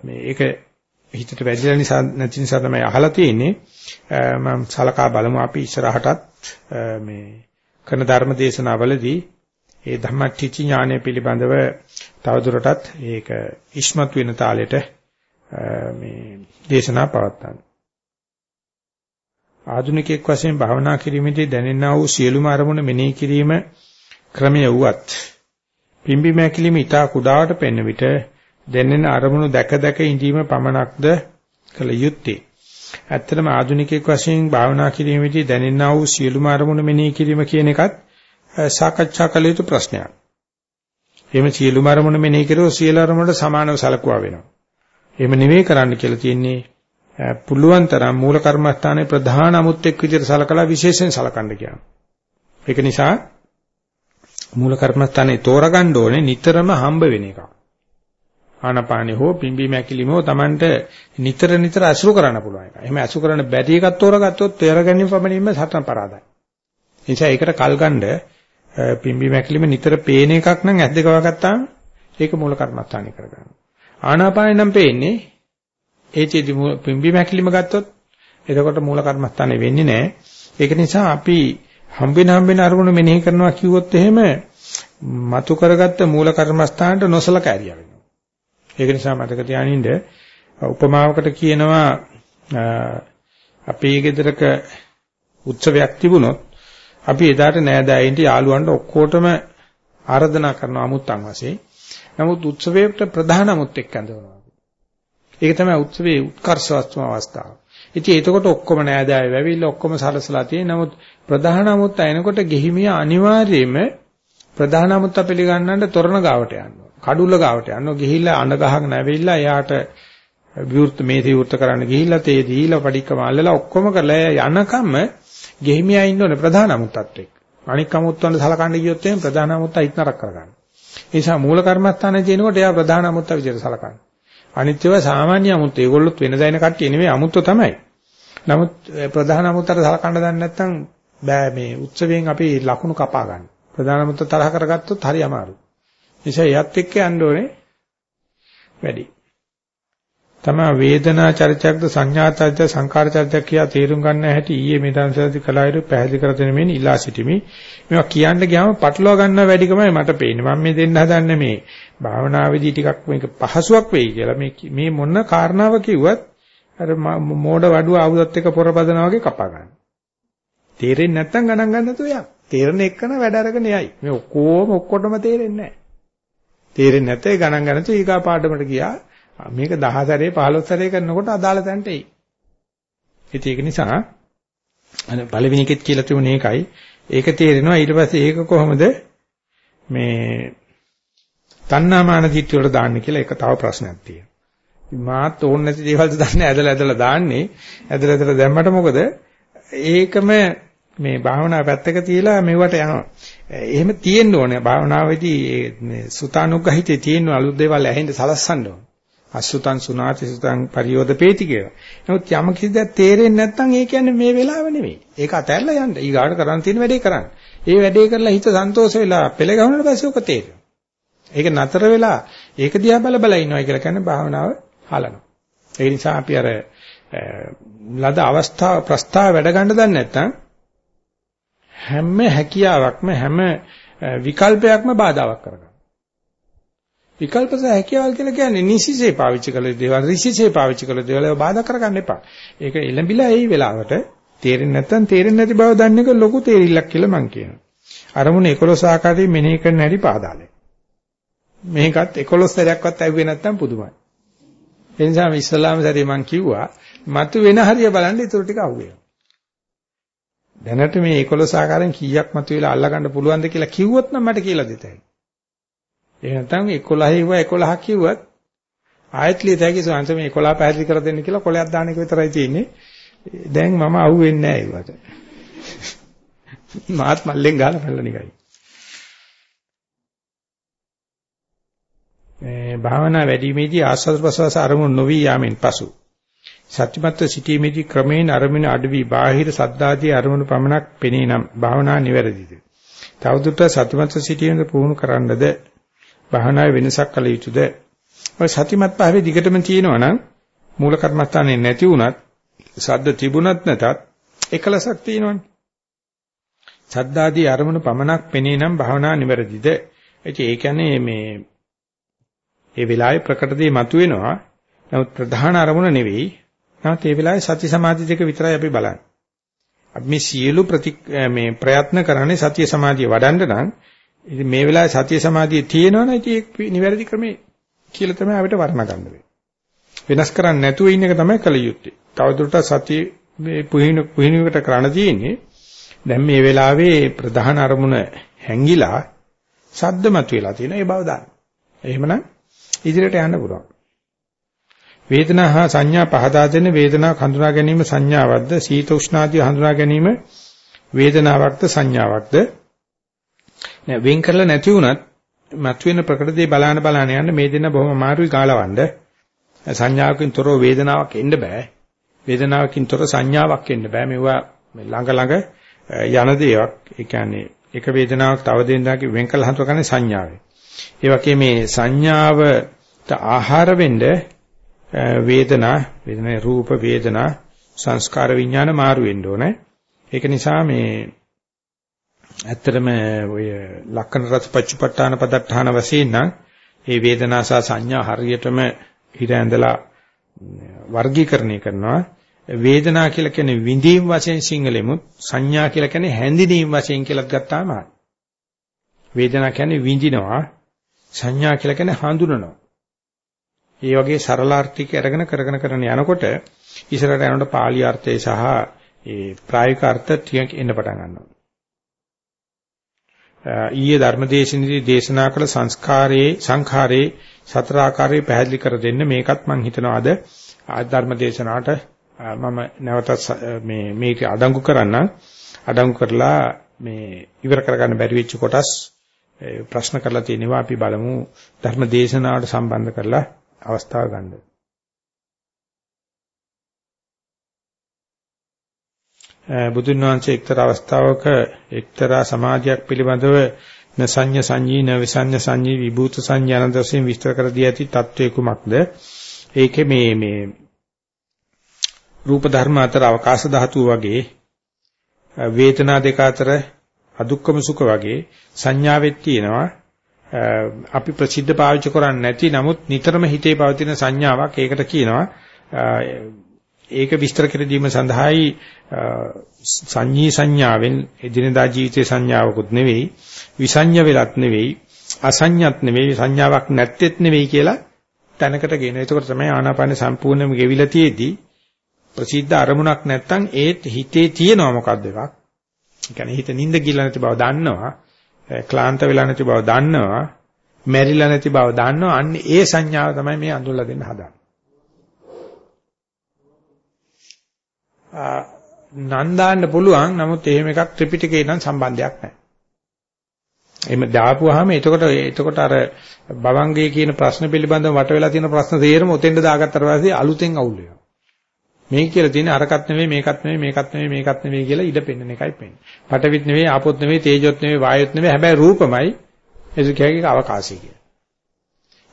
A: මේ ඒක හිතට වැදිලා නිසා නැති නිසා තමයි අහලා තියෙන්නේ. මම සලකා බලමු අපි ඉස්සරහටත් මේ කරන ධර්ම දේශනාවලදී ඒ ධම්මටිචි ඥානය පිළිබඳව තවදුරටත් ඒක ඉස්මතු වෙන තාලෙට මේ දේශනා පවත්වන්න. ආධුනිකයෙක් වශයෙන් භාවනා කිරීමේදී දැනෙනා වූ සියලුම අරමුණ මෙනෙහි කිරීම ක්‍රමය වුවත් පිම්බි මැකිලිම ඊට කුඩාවට පෙන්න විට දැනෙන අරමුණු දැක දැක ඉඳීම පමණක්ද කළ යුත්තේ. ඇත්තටම ආධුනිකයෙක් වශයෙන් භාවනා කිරීමේදී දැනෙනා වූ සියලුම අරමුණු මෙනෙහි කිරීම කියන එකත් සාකච්ඡා කළ යුතු ප්‍රශ්නයක්. එහෙම සියලුම අරමුණු මෙනෙහි කරුවොත් සියලු අරමුණට සමානව සලකුවා වෙනවා. එහෙම නෙවෙයි කරන්න කියලා තියෙන්නේ පුළුවන් තරම් මූල කර්මස්ථානයේ ප්‍රධාන අමුත්‍යක් විදිහට සලකලා විශේෂයෙන් සලකන්න කියනවා. ඒක නිසා මූල කර්මස්ථානේ තෝරගන්න ඕනේ නිතරම හම්බ වෙන එකක්. ආනපානෙ හෝ පිම්බීම ඇකිලිම හෝ Tamanට නිතර නිතර අසුරු කරන්න පුළුවන් එක. එහෙම අසුරු කරන්න බැරි එකක් තෝරගත්තොත් තේරගැනීම පමණින්ම සටන් පරාදයි. ඒ නිසා ඒකට කල් ගන්න පිම්බීම ඇකිලිම නිතර පේන එකක් නම් ඇස් දෙක වගත්තාම ඒක මූල කර්මස්ථානේ කරගන්න. ආනාපානෙ නම් පේන්නේ ඒචේදි පිම්බීම ඇකිලිම ගත්තොත් එතකොට මූල කර්මස්ථානේ වෙන්නේ නැහැ. ඒක නිසා අපි හම්බෙන හම්බෙන අරමුණු මෙනෙහි කරනවා කිව්වොත් එහෙම මතු කරගත්ත මූල කර්මස්ථානට නොසලකා ඇරියා වෙනවා. ඒක නිසා මතක තියානින්න උපමාවකට කියනවා අපේ ගෙදරක උත්සවයක් තිබුණොත් අපි එදාට නෑදෑයින්ට යාළුවන්ට ඔක්කොටම ආරාධනා කරනවා අමුත්තන් වශයෙන්. නමුත් උත්සවයට ප්‍රධාන අමුත් එක්ක ඇඳවනවා. ඒක තමයි උත්සවයේ උත්කර්ෂවත්ම අවස්ථාව. ඉතින් එතකොට ඔක්කොම නෑදෑයෝ වැවිලා ඔක්කොම සලසලා තියෙන නමුත් ප්‍රධාන අමුත්ත එනකොට ගෙහිමිය අනිවාර්යයෙන්ම ප්‍රධාන අමුත්ත පිළිගන්නන්න තොරණ ගාවට යනවා. කඩුල්ල ගාවට යනවා. ගිහිල්ලා අඬ ගහගෙන ඇවිල්ලා එයාට විවෘත මේ විවෘත කරන්න ගිහිල්ලා තේ දීලා පඩික්කම අල්ලලා ඔක්කොම කරලා යනකම් ගෙහිමියා ඉන්න ඕනේ ප්‍රධාන අමුත්තත් එක්ක. අනික් අමුත්තන්ට සලකන්න ගියොත් එහෙනම් ප්‍රධාන අමුත්ත ඉක්නරක් කරගන්න. ඒ නිසා මූල කර්මස්ථානයේ තියෙනකොට එයා ප්‍රධාන අමුත්ත විදිහට සලකන්න. අනිත්‍යව සාමාන්‍ය අමුත්ත ඒගොල්ලොත් වෙන දයින කට්ටිය නෙමෙයි අමුත්ත තමයි. නමුත් ප්‍රධාන අමුත්තට සලකන්න දන්නේ නැත්නම් බෑ මේ උත්සවයෙන් අපි ලකුණු කපා ගන්න. ප්‍රධාන අමුත්ත තරහ කරගත්තොත් හරි අමාරුයි. නිසා යත් එක්ක යන්න ඕනේ වැඩි. තමා වේදනා චරිතයක්ද සංඥා චරිතය සංකාර චරිතයක් කියා තේරුම් ගන්න හැටි ඊයේ මේ දන්සාරදි කලාවිරු පැහැදිලි කර දෙන මෙන්න ඉලා සිටිමි. මේවා කියන්න ගියාම පටලවා ගන්නව වැඩිකමයි මට පේන්නේ. මම මේ දෙන්න හදන්නේ මේ භාවනාවේදී ටිකක් මේක පහසුවක් වෙයි කියලා. මේ මේ මොන කාරණාව කිව්වත් අර මෝඩ වඩුව ආයුධත් එක්ක පොරපදනා වගේ කපා ගන්න. තේරෙන්නේ නැත්තම් ගණන් ගන්න නැතුව යන්න. තේරෙන එකන වැඩ අරගෙන යයි. මේ ඔක්කොම ඔක්කොටම තේරෙන්නේ නැහැ. තේරෙන්නේ නැත්නම් ගණන් ගන්න තු ඊගා පාඩමට ගියා. මේක 10 සැරේ 15 සැරේ කරනකොට අදාළ තැනට එයි. ඉතින් ඒක නිසා අර පළවෙනි එකෙත් කියලා තිබුණේ ඒකයි. ඒක තේරෙනවා ඊට පස්සේ ඒක කොහොමද මේ තණ්හාමාන දිට්ඨිය වලට දාන්නේ කියලා ඒක තව ප්‍රශ්නයක් තියෙනවා. මාත් ඕන නැති දේවල්ද දන්නේ ඇදලා ඇදලා දාන්නේ. ඇදලා ඇදලා දැම්මට මොකද? ඒකම මේ භාවනා පැත්තක තියලා මෙවට යනවා. එහෙම තියෙන්න ඕනේ භාවනාවේදී මේ සුතානුග්‍රහිතේ තියෙන අලුත් දේවල් ඇහෙන්න සලස්සන්න ඕනේ. අසුතං සුනාති සුතං පරියෝදපේති කියලා. නමුත් යම කිසි දෙයක් තේරෙන්නේ නැත්නම් ඒ කියන්නේ මේ වෙලාව නෙවෙයි. ඒක අතහැරලා යන්න. ඊගාට කරන්න තියෙන වැඩේ කරන්න. ඒ වැඩේ කරලා හිත සන්තෝෂ වෙලා පෙළ ගහනට පස්සේ ඔක තේරෙනවා. ඒක නතර වෙලා ඒක දිහා බල බල ඉන්නවා කියලා කියන්නේ භාවනාව හලනවා. ඒ නිසා අපි අර ලද අවස්ථාව ප්‍රස්තාව වැඩ ගන්න දන්නේ නැත්නම් හැම හැකියාවක්ම හැම විකල්පයක්ම බාධාවක් කරගන්නවා. විකල්පස හැකියාවල් කියලා කියන්නේ නිසිසේ පාවිච්චි කළ දේවල් ඍෂිසේ පාවිච්චි කළ දේවල් ඒවා බාධා කරගන්න එපා. ඒක එළඹිලා එයි වෙලාවට තේරෙන්නේ නැත්නම් තේරෙන්නේ නැති බව දන්න එක ලොකු තේරිල්ලක් කියලා මම කියනවා. අරමුණ 11 ආකාරයෙන් මෙනෙහි කරන හැටි පාදාලේ. මේකත් 11 සැරයක්වත් ඇහුවේ නැත්නම් පුදුමයි. ඒ නිසා මේ ඉස්ලාම සැරේ මම කිව්වා මතු වෙන හරිය බලන්න ඊටු ටික අහුවේ. දැනට මේ 11 ආකාරයෙන් කීයක් මතු වෙලා අල්ලගන්න පුළුවන්ද කියලා කිව්වොත් නම් මට කියලා දෙතයි. ඒ නැත්නම් 11 ඉව 11ක් කිව්වත් ආයත් ලියතයි සෝන්ත මේ 11 පැහැදිලි කර දෙන්න කියලා කොලයක් දාන එක විතරයි තියෙන්නේ. දැන් මම අහුවෙන්නේ නැහැ ඒවට. (laughs) මාත් මල්ලෙන් ගාලා පැනලා නිකයි. මේ භාවනා වැඩිමේදී ආස්වාද ප්‍රසවාස අරමුණු නොවි යාමෙන් පසු සත්‍යමත්ව සිටීමේදී ක්‍රමයෙන් අරමුණ අඩවි බාහිර සද්දාදී අරමුණු පමණක් පෙනී නම් භාවනා නිවැරදිද? තවදුරටත් සත්‍යමත්ව සිටීමේ පුහුණු කරන්නද භාවනාවේ වෙනසක් කළ යුතුද? ඔය සතිමත් භාවයේ දිගටම තියෙනවා නම් මූල කර්මස්ථානේ නැති වුණත් සද්ද තිබුණත් නැතත් එකලසක් තියෙනවනේ. සද්දාදී අරමුණු පමණක් පෙනේ නම් භාවනා නිවැරදිද? ඒ කියන්නේ මේ ඒ වෙලාවේ ප්‍රකට දේ මතුවෙනවා. නමුත් ප්‍රධාන අරමුණ නෙවෙයි. නමුත් ඒ වෙලාවේ සති සමාධි දෙක විතරයි අපි බලන්නේ. අපි මේ සියලු ප්‍රති මේ ප්‍රයත්න කරන්නේ සතිය සමාධිය වඩන්න නම් ඉතින් මේ වෙලාවේ සතිය සමාධිය තියෙනවනේ ඉතින් ඒක නිවැරදි ක්‍රමේ කියලා තමයි අපිට වර්ණ ගන්න වෙන්නේ. වෙනස් කරන්නේ නැතුව ඉන්න එක තමයි කල යුත්තේ. තවදුරටත් සතිය මේ පුහින පුහිනකට කරණ තියෙන්නේ දැන් මේ වෙලාවේ ප්‍රධාන අරමුණ හැංගිලා සද්ද මතුවලා තියෙන ඒ බව දාන්න. එහෙමනම් ඉදිරියට යන්න පුළුවන්. වේදනා හා සංඥා පහදා දෙන වේදනාව හඳුනා ගැනීම සංඥාවක්ද? සීත උෂ්ණාදී හඳුනා ගැනීම වේදනාවක්ද සංඥාවක්ද? නෑ වෙන් කරලා නැති වුණත් මතුවෙන ප්‍රකට දේ බලාන බලාන යන්න මේ දෙන්න බොහොම අමාරුයි ගාලවන්න. සංඥාවකින් තොරව වේදනාවක් එන්න බෑ. වේදනාවකින් තොර සංඥාවක් එන්න බෑ. මේවා ළඟ ළඟ යන දේවක් ඒ කියන්නේ එක වේදනාවක් තව දෙන්නාගේ වෙන් කළ හඳුනගන්නේ සංඥාවේ. ඒ වගේ මේ සංඥාවට ආහාර වෙන්න වේදනා වේදනා රූප වේදනා සංස්කාර විඥාන මාරු වෙන්න ඕනේ. ඒක නිසා මේ ඇත්තටම ඔය ලක්කන රස පච්චපට්ඨාන පදට්ඨාන වශයෙන් නම් මේ වේදනා සහ සංඥා හරියටම හිර ඇඳලා වර්ගීකරණය කරනවා. වේදනා කියලා කියන්නේ විඳීම් වශයෙන් සිංහලෙමුත් සංඥා කියලා කියන්නේ හැඳිනීම් වශයෙන් කියලාත් ගත්තාම වේදනා කියන්නේ විඳිනවා. සංඥා කියලා කියන්නේ හඳුනනවා. ඒ වගේ සරලාර්ථික අරගෙන කරගෙන කරගෙන යනකොට ඉස්සරහට යනකොට පාලි අර්ථය සහ ඒ ප්‍රායෝගික අර්ථ ටික එන්න පටන් ගන්නවා. ඊයේ ධර්මදේශනයේදී දේශනා කළ සංස්කාරයේ සංඛාරයේ සතර ආකාරයේ පැහැදිලි කර දෙන්න මේකත් මම හිතනවා අද ධර්ම දේශනාවට මම නැවතත් මේ මේක අඩංගු කරන්න අඩංගු කරලා මේ ඉවර කරගන්න බැරි වෙච්ච කොටස් ප්‍රශ්න කරලා තියෙනවා. අපි බලමු ධර්ම දේශනාවට සම්බන්ධ කරලා අවස්ථාව ගන්න. බුදුන් වහන්සේ එක්තරා අවස්ථාවක එක්තරා සමාජයක් පිළිබඳව නසඤ්ඤ සංජී නවිසඤ්ඤ සංජී විභූත සංඥාන දසෙන් විස්තර කර දී ඇති తත්වයේ කුමක්ද ඒකේ මේ මේ රූප ධර්ම අතර අවකාශ ධාතුව වගේ වේදනා දෙක අතර අදුක්කම සුඛ වගේ සංඥාවෙත් තියෙනවා අපි ප්‍රසිද්ධ පාවිච්චි කරන්නේ නැති නමුත් නිතරම හිතේ පවතින සංඥාවක් ඒකට කියනවා ඒක විස්තර කර දීම සඳහායි සංඤී සංඥාවෙන් එදිනදා ජීවිතේ සංඥාවකුත් නෙවෙයි විසඤ්ඤ වෙලත් නෙවෙයි අසඤ්ඤත් නෙවෙයි සංඥාවක් නැත්තේත් නෙවෙයි කියලා තැනකට ගෙන. ඒකෝට තමයි ආනාපාන සම්පූර්ණයෙන්ම ගෙවිලා තියේදී ප්‍රසිද්ධ අරමුණක් නැත්තම් ඒත් හිතේ තියෙනවා මොකක්ද එකක්. ඒ කියන්නේ හිත නිින්ද ගිල්ලා නැති බව දන්නවා. ක්ලාන්ත වෙලා නැති බව දන්නවා. මැරිලා නැති බව දන්නවා. අන්න ඒ සංඥාව තමයි මේ අඳුල්ලා දෙන්න හදන්නේ. නන් දාන්න පුළුවන්. නමුත් එහෙම එකක් ත්‍රිපිටකේ නම් සම්බන්ධයක් නැහැ. එහෙම දාපුවාම එතකොට එතකොට අර බවංගේ කියන ප්‍රශ්න පිළිබඳව වට වෙලා තියෙන ප්‍රශ්න තේරම උතෙන්ද දාගත්තට පස්සේ අලුතෙන් අවුල් වෙනවා. මේක කියලා තියෙන්නේ අරකට නෙවෙයි මේකත් නෙවෙයි මේකත් නෙවෙයි මේකත් නෙවෙයි කියලා ඉඩ පෙන්නන එකයි පෙන්නේ. පටවිත් නෙවෙයි ආපොත් නෙවෙයි තේජොත් නෙවෙයි වායොත් නෙවෙයි හැබැයි රූපමයි එසුකේගේ අවකාශය කියලා.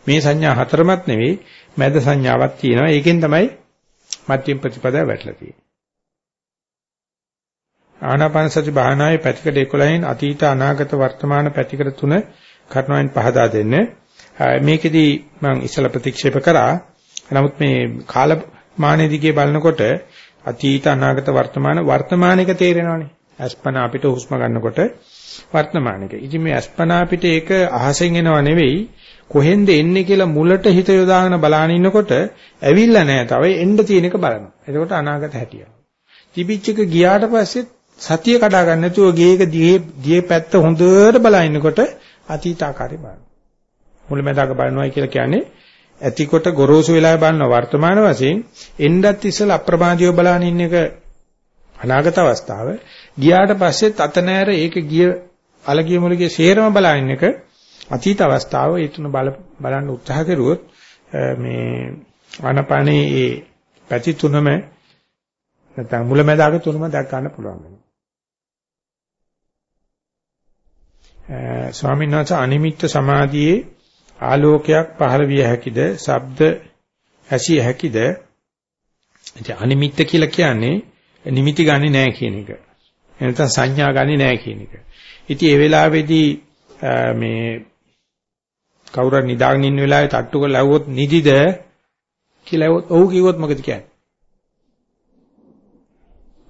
A: මේ සංඥා හතරමත් නෙවෙයි මැද සංඥාවක් තියෙනවා. ඒකෙන් තමයි මධ්‍යම ප්‍රතිපදාව වැටලා තියෙන්නේ. ආනාපාන සති භාවනාවේ පැතිකඩ 11න් අතීත අනාගත වර්තමාන පැතිකඩ තුන කර්ණයෙන් පහදා දෙන්නේ. මේකෙදි මම ඉස්සලා ප්‍රතික්ෂේප කරා. නමුත් මේ කාල මානෙ දිගේ බලනකොට අතීත අනාගත වර්තමාන වර්තමානික තේරෙනවනේ. අස්පන අපිට හුස්ම ගන්නකොට වර්තමානික. ඉතින් මේ අස්පන අපිට ඒක අහසෙන් එනව නෙවෙයි කොහෙන්ද එන්නේ කියලා මුලට හිත යොදාගෙන බලාගෙන ඉන්නකොට ඇවිල්ලා නැහැ. තව එන්න තියෙන එක බලනවා. එතකොට අනාගත හැටිය. තිබිච්ච එක ගියාට පස්සේ සතිය කඩා ගන්න නැතුව ගේක දිහේ දිහේ පැත්ත හොඳට බලනකොට අතීත ආකාරය බලනවා. මුලමෙදාක බලනවායි කියලා කියන්නේ ඇතිකොට ගොරෝසු වෙලා බලන වර්තමාන වශයෙන් එන්නත් ඉස්සෙල්ලා අප්‍රමාදීව බලන ඉන්න එක අනාගත අවස්ථාව ගියාට පස්සේ තත නැර ඒක ගිය අලගිය මුලගේ සේරම බලන එක අතීත අවස්ථාව ඒ තුන බල බලන්න උත්සාහ කරුවොත් මේ ආනපනේ ඒ පැති තුනම නැත්නම් මුලැමැදාක තුනම දැක් ගන්න පුළුවන් වෙනවා. ස්වාමීන් වහන්සේ අනිමිත්ත සමාධියේ ආලෝකයක් පහළ විය හැකිද? ශබ්ද ඇසිය හැකිද? ඉතින් අනිමිත්ත කියලා කියන්නේ නිමිති ගන්නෙ නැහැ කියන එක. එනතන සංඥා ගන්නෙ නැහැ කියන එක. ඉතින් ඒ වෙලාවේදී මේ කවුරු නිදාගෙන ඉන්න වෙලාවේ තට්ටු කරලා ඇහුවොත් නිදිද කියලා ඇහුවොත් ඔව් කිව්වොත් මොකද කියන්නේ?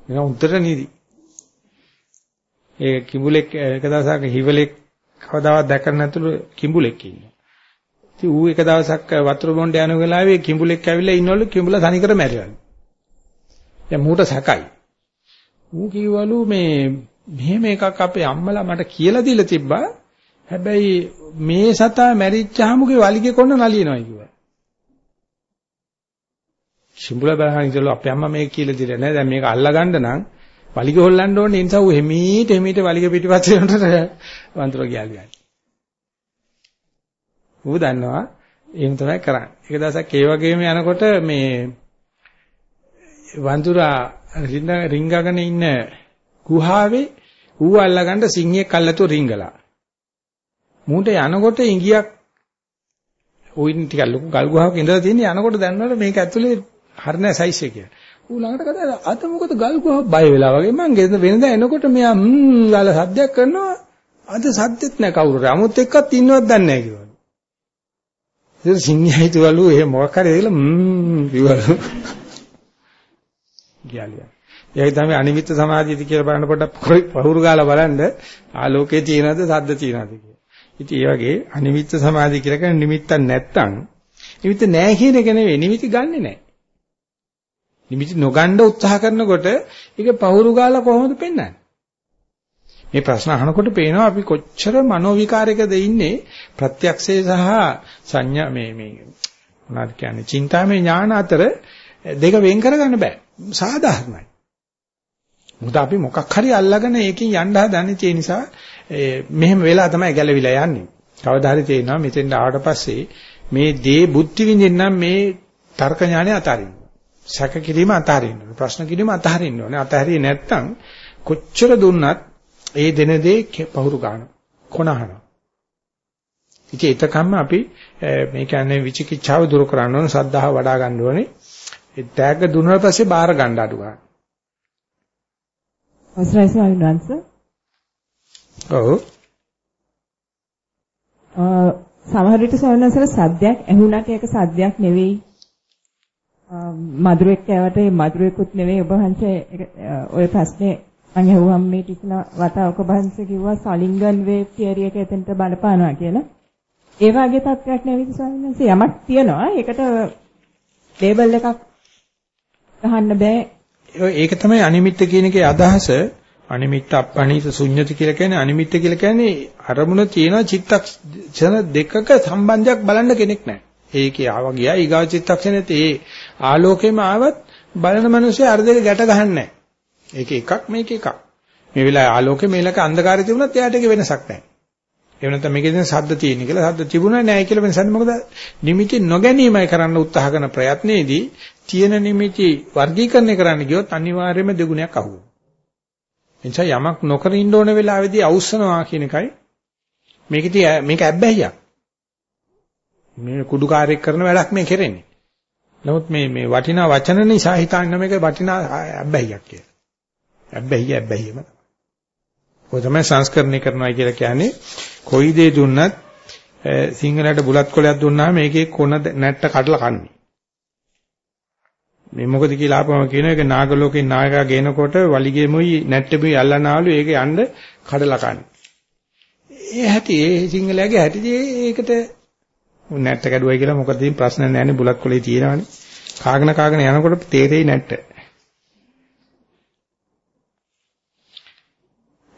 A: එනවා උත්තර නිදි. ඒ කිඹුලෙක් එක දවසක් හිවලෙක් කවදාවත් දැකලා නැතුළු කිඹුලෙක් ඉන්නවා. ඉතින් ඌ එක දවසක් වතුර බොණ්ඩ යන වෙලාවේ කිඹුලෙක් ඇවිල්ලා ඉන්නවලු කිඹුල තනිකර මැරිලා. දැන් මූට සැකයි. ඌ කිව්වලු මේ මෙහෙම එකක් අපේ අම්මලා මට කියලා දීලා තිබ්බා. හැබැයි මේ සතා මැරිච්චාමුගේ වලිගේ කොන්න නලියනවා කිව්වා. කිඹුල බලහන් ඉතල අපේ අම්මා මේක කියලා දීලා නෑ. දැන් මේක අල්ලගන්න නම් වලිග හොල්ලන්න ඕනේ. ඒ නිසා ඌ හිමීට හිමීට වලිග පිටිපස්සේ යනට වන්තර ගියාලු යන්නේ. ඌ දන්නවා එහෙම තමයි කරන්නේ. එක දවසක් ඒ වගේම යනකොට මේ වන්තුරා රිංගගෙන ඉන්න ගුහාවේ ඌ අල්ලගන්න සිංහෙක් අල්ලතෝ රිංගලා. මූට යනකොට ඉංගියක් උයින් ටිකක් ලොකු ගල් ගුහාවක ඉඳලා තියෙන යනකොට දැනනකොට මේක ඇතුලේ හරින සයිස් එක කියලා. ඌ ළඟට කතා අත මොකද ගල් ගුහාව බය වෙලා වගේ මං ගෙද වෙනදා එනකොට මෙයා ම්ම් ගාලා සද්දයක් කරනවා අද සද්දෙත් නැ කවුරුර 아무ත් එක්කත් ඉන්නවත් දන්නේ නැහැ කිව්වා. ඉතින් සිංහයිතුවලු එහෙ මොකක් හරි දෙල ම්ම් කිව්වලු. ගියාලියා. ඒක තමයි අනිමිත්ත සමාධියද කියලා බලන්න පොඩ්ඩක් පහුරු ගාලා බලන්න ආලෝකයේ තියෙනවද සද්ද තියෙනවද කියලා. ඉතින් ඒ වගේ අනිමිත්ත සමාධිය කියලා කියන්නේ නිමිත්තක් නැත්තම් නිමිත්ත නැහැ කියන එක නෙවෙයි නිමිති ගන්නෙ නැහැ. නිමිති නොගන්න උත්සාහ කරනකොට ඒක පහුරු ගාලා කොහොමද පෙන්වන්නේ? මේ ප්‍රශ්න අහනකොට පේනවා අපි කොච්චර මනෝවිකාරයකද ඉන්නේ. ප්‍රත්‍යක්ෂේ සහ සංඥා මේ මේ මොනවද කියන්නේ? චින්තාමය ඥාන අතර දෙක වෙන් කරගන්න බෑ. සාධාරණයි. මොකද අපි මොකක් හරි අල්ලගෙන ඒකෙන් යන්න හදන්නේ ඒ නිසා මෙහෙම වෙලා තමයි ගැලවිලා යන්නේ. කවදා හරි තේනවා මෙතෙන් ආවට පස්සේ මේ දේ බුද්ධි විඳින්නම් මේ තර්ක ඥානය අතාරින්න. සැක කිරීම අතාරින්න ඕනේ. ප්‍රශ්න කිරීම අතහරින්න ඕනේ. අතහැරියේ නැත්නම් කොච්චර දුන්නත් ඒ දෙන දේ පහුරු ගන්න. කොනහන. ඉතින් එතකම්ම අපි මේ කියන්නේ විචිකිච්ඡාව දුරු කරන්න ඕනේ, සද්ධාව වඩා ගන්න ඕනේ. ඒ ත්‍යාග දුන්නාට පස්සේ බාර ගන්න අඩු ගන්න.
B: අවසරයි ස්වාමීන් වහන්සේ.
A: ඔව්.
B: සමහර විට ස්වාමීන් වහන්සේලා සද්දයක් ඇහුණට ඒක සද්දයක් නෙවෙයි මధుරෙක් කෑවට ඒ මధుරෙකුත් නෙවෙයි ඔබ වහන්සේ ඔය ප්‍රශ්නේ මම අහුවම් මේ ටිකන වතාවක වහන්සේ කිව්වා සලින්ගන් වේව් තියරි එක එතනට බලපානවා කියලා. ඒ වගේ තත්ත්වයක් නෙවෙයි ස්වාමීන් වහන්සේ යමක් තියනවා ඒකට ලේබල් එකක් ගහන්න බෑ.
A: ඒක තමයි අනිමිත්ත කියන එකේ අදහස. අනිමිත්ත අපණීත ශුන්්‍යති කියලා කියන්නේ අනිමිත්ත කියලා කියන්නේ අරමුණ තියෙන චිත්තක්ෂණ දෙකක සම්බන්ධයක් බලන්න කෙනෙක් නැහැ. ඒකේ ආව ගියා ඊගාව චිත්තක්ෂණෙත් ඒ ආලෝකෙම ආවත් බලන මිනිස්සේ අර දෙක ගැට ගහන්නේ ඒක එකක් මේක එකක්. මේ වෙලාවේ ආලෝකේ මේලක අන්ධකාරය තිබුණත් එයාට ඒක වෙනසක් නැහැ. ඒ වෙනත්නම් මේකේ තියෙන ශබ්ද තියෙන කියලා ශබ්ද තිබුණා නැහැ කියලා වෙනසක් මොකද නිමිති නොගැනීමයි කරන්න උත්සාහ කරන ප්‍රයත්නයේදී තියෙන නිමිති වර්ගීකරණය කරන්න ගියොත් අනිවාර්යයෙන්ම දෙගුණයක් අහුවෙනවා. එනිසා යමක් නොකර ඉන්න ඕන වෙලාවේදී අවශ්‍යනවා කියන එකයි මේකදී මේක ඇබ්බැහියක්. මේ කුඩු කාර්යයක් කරන වැඩක් මේ කෙරෙන්නේ. නමුත් මේ මේ වටිනා වචන නිසා හිතන්න මේක වටිනා අබ්බැහියක් කියලා. අබ්බැහිය අබ්බැහියම තමයි. ඔය තමයි සංස්කරණය කරනවා කියලා කියන්නේ කොයි දේ දුන්නත් සිංහලට බුලත් කොලයක් දුන්නාම මේකේ කොන නැට්ට කඩලා කන්නේ. මේ මොකද කියලා ආපම කියන එක නාග ලෝකේ නායකයා ගේනකොට වලිගෙමුයි නැට්ටෙමුයි අල්ලනාලු ඒක යන්න කඩලා කන්නේ. ඒ හැටි ඒ සිංහලයාගේ හැටි ඒකට නැට්ට කැඩුවයි කියලා මොකද ඉතින් ප්‍රශ්න නැහැනේ බුලත් කොලේ තියෙනවානේ. කාගෙන කාගෙන යනකොට තේරෙයි නැට්ට.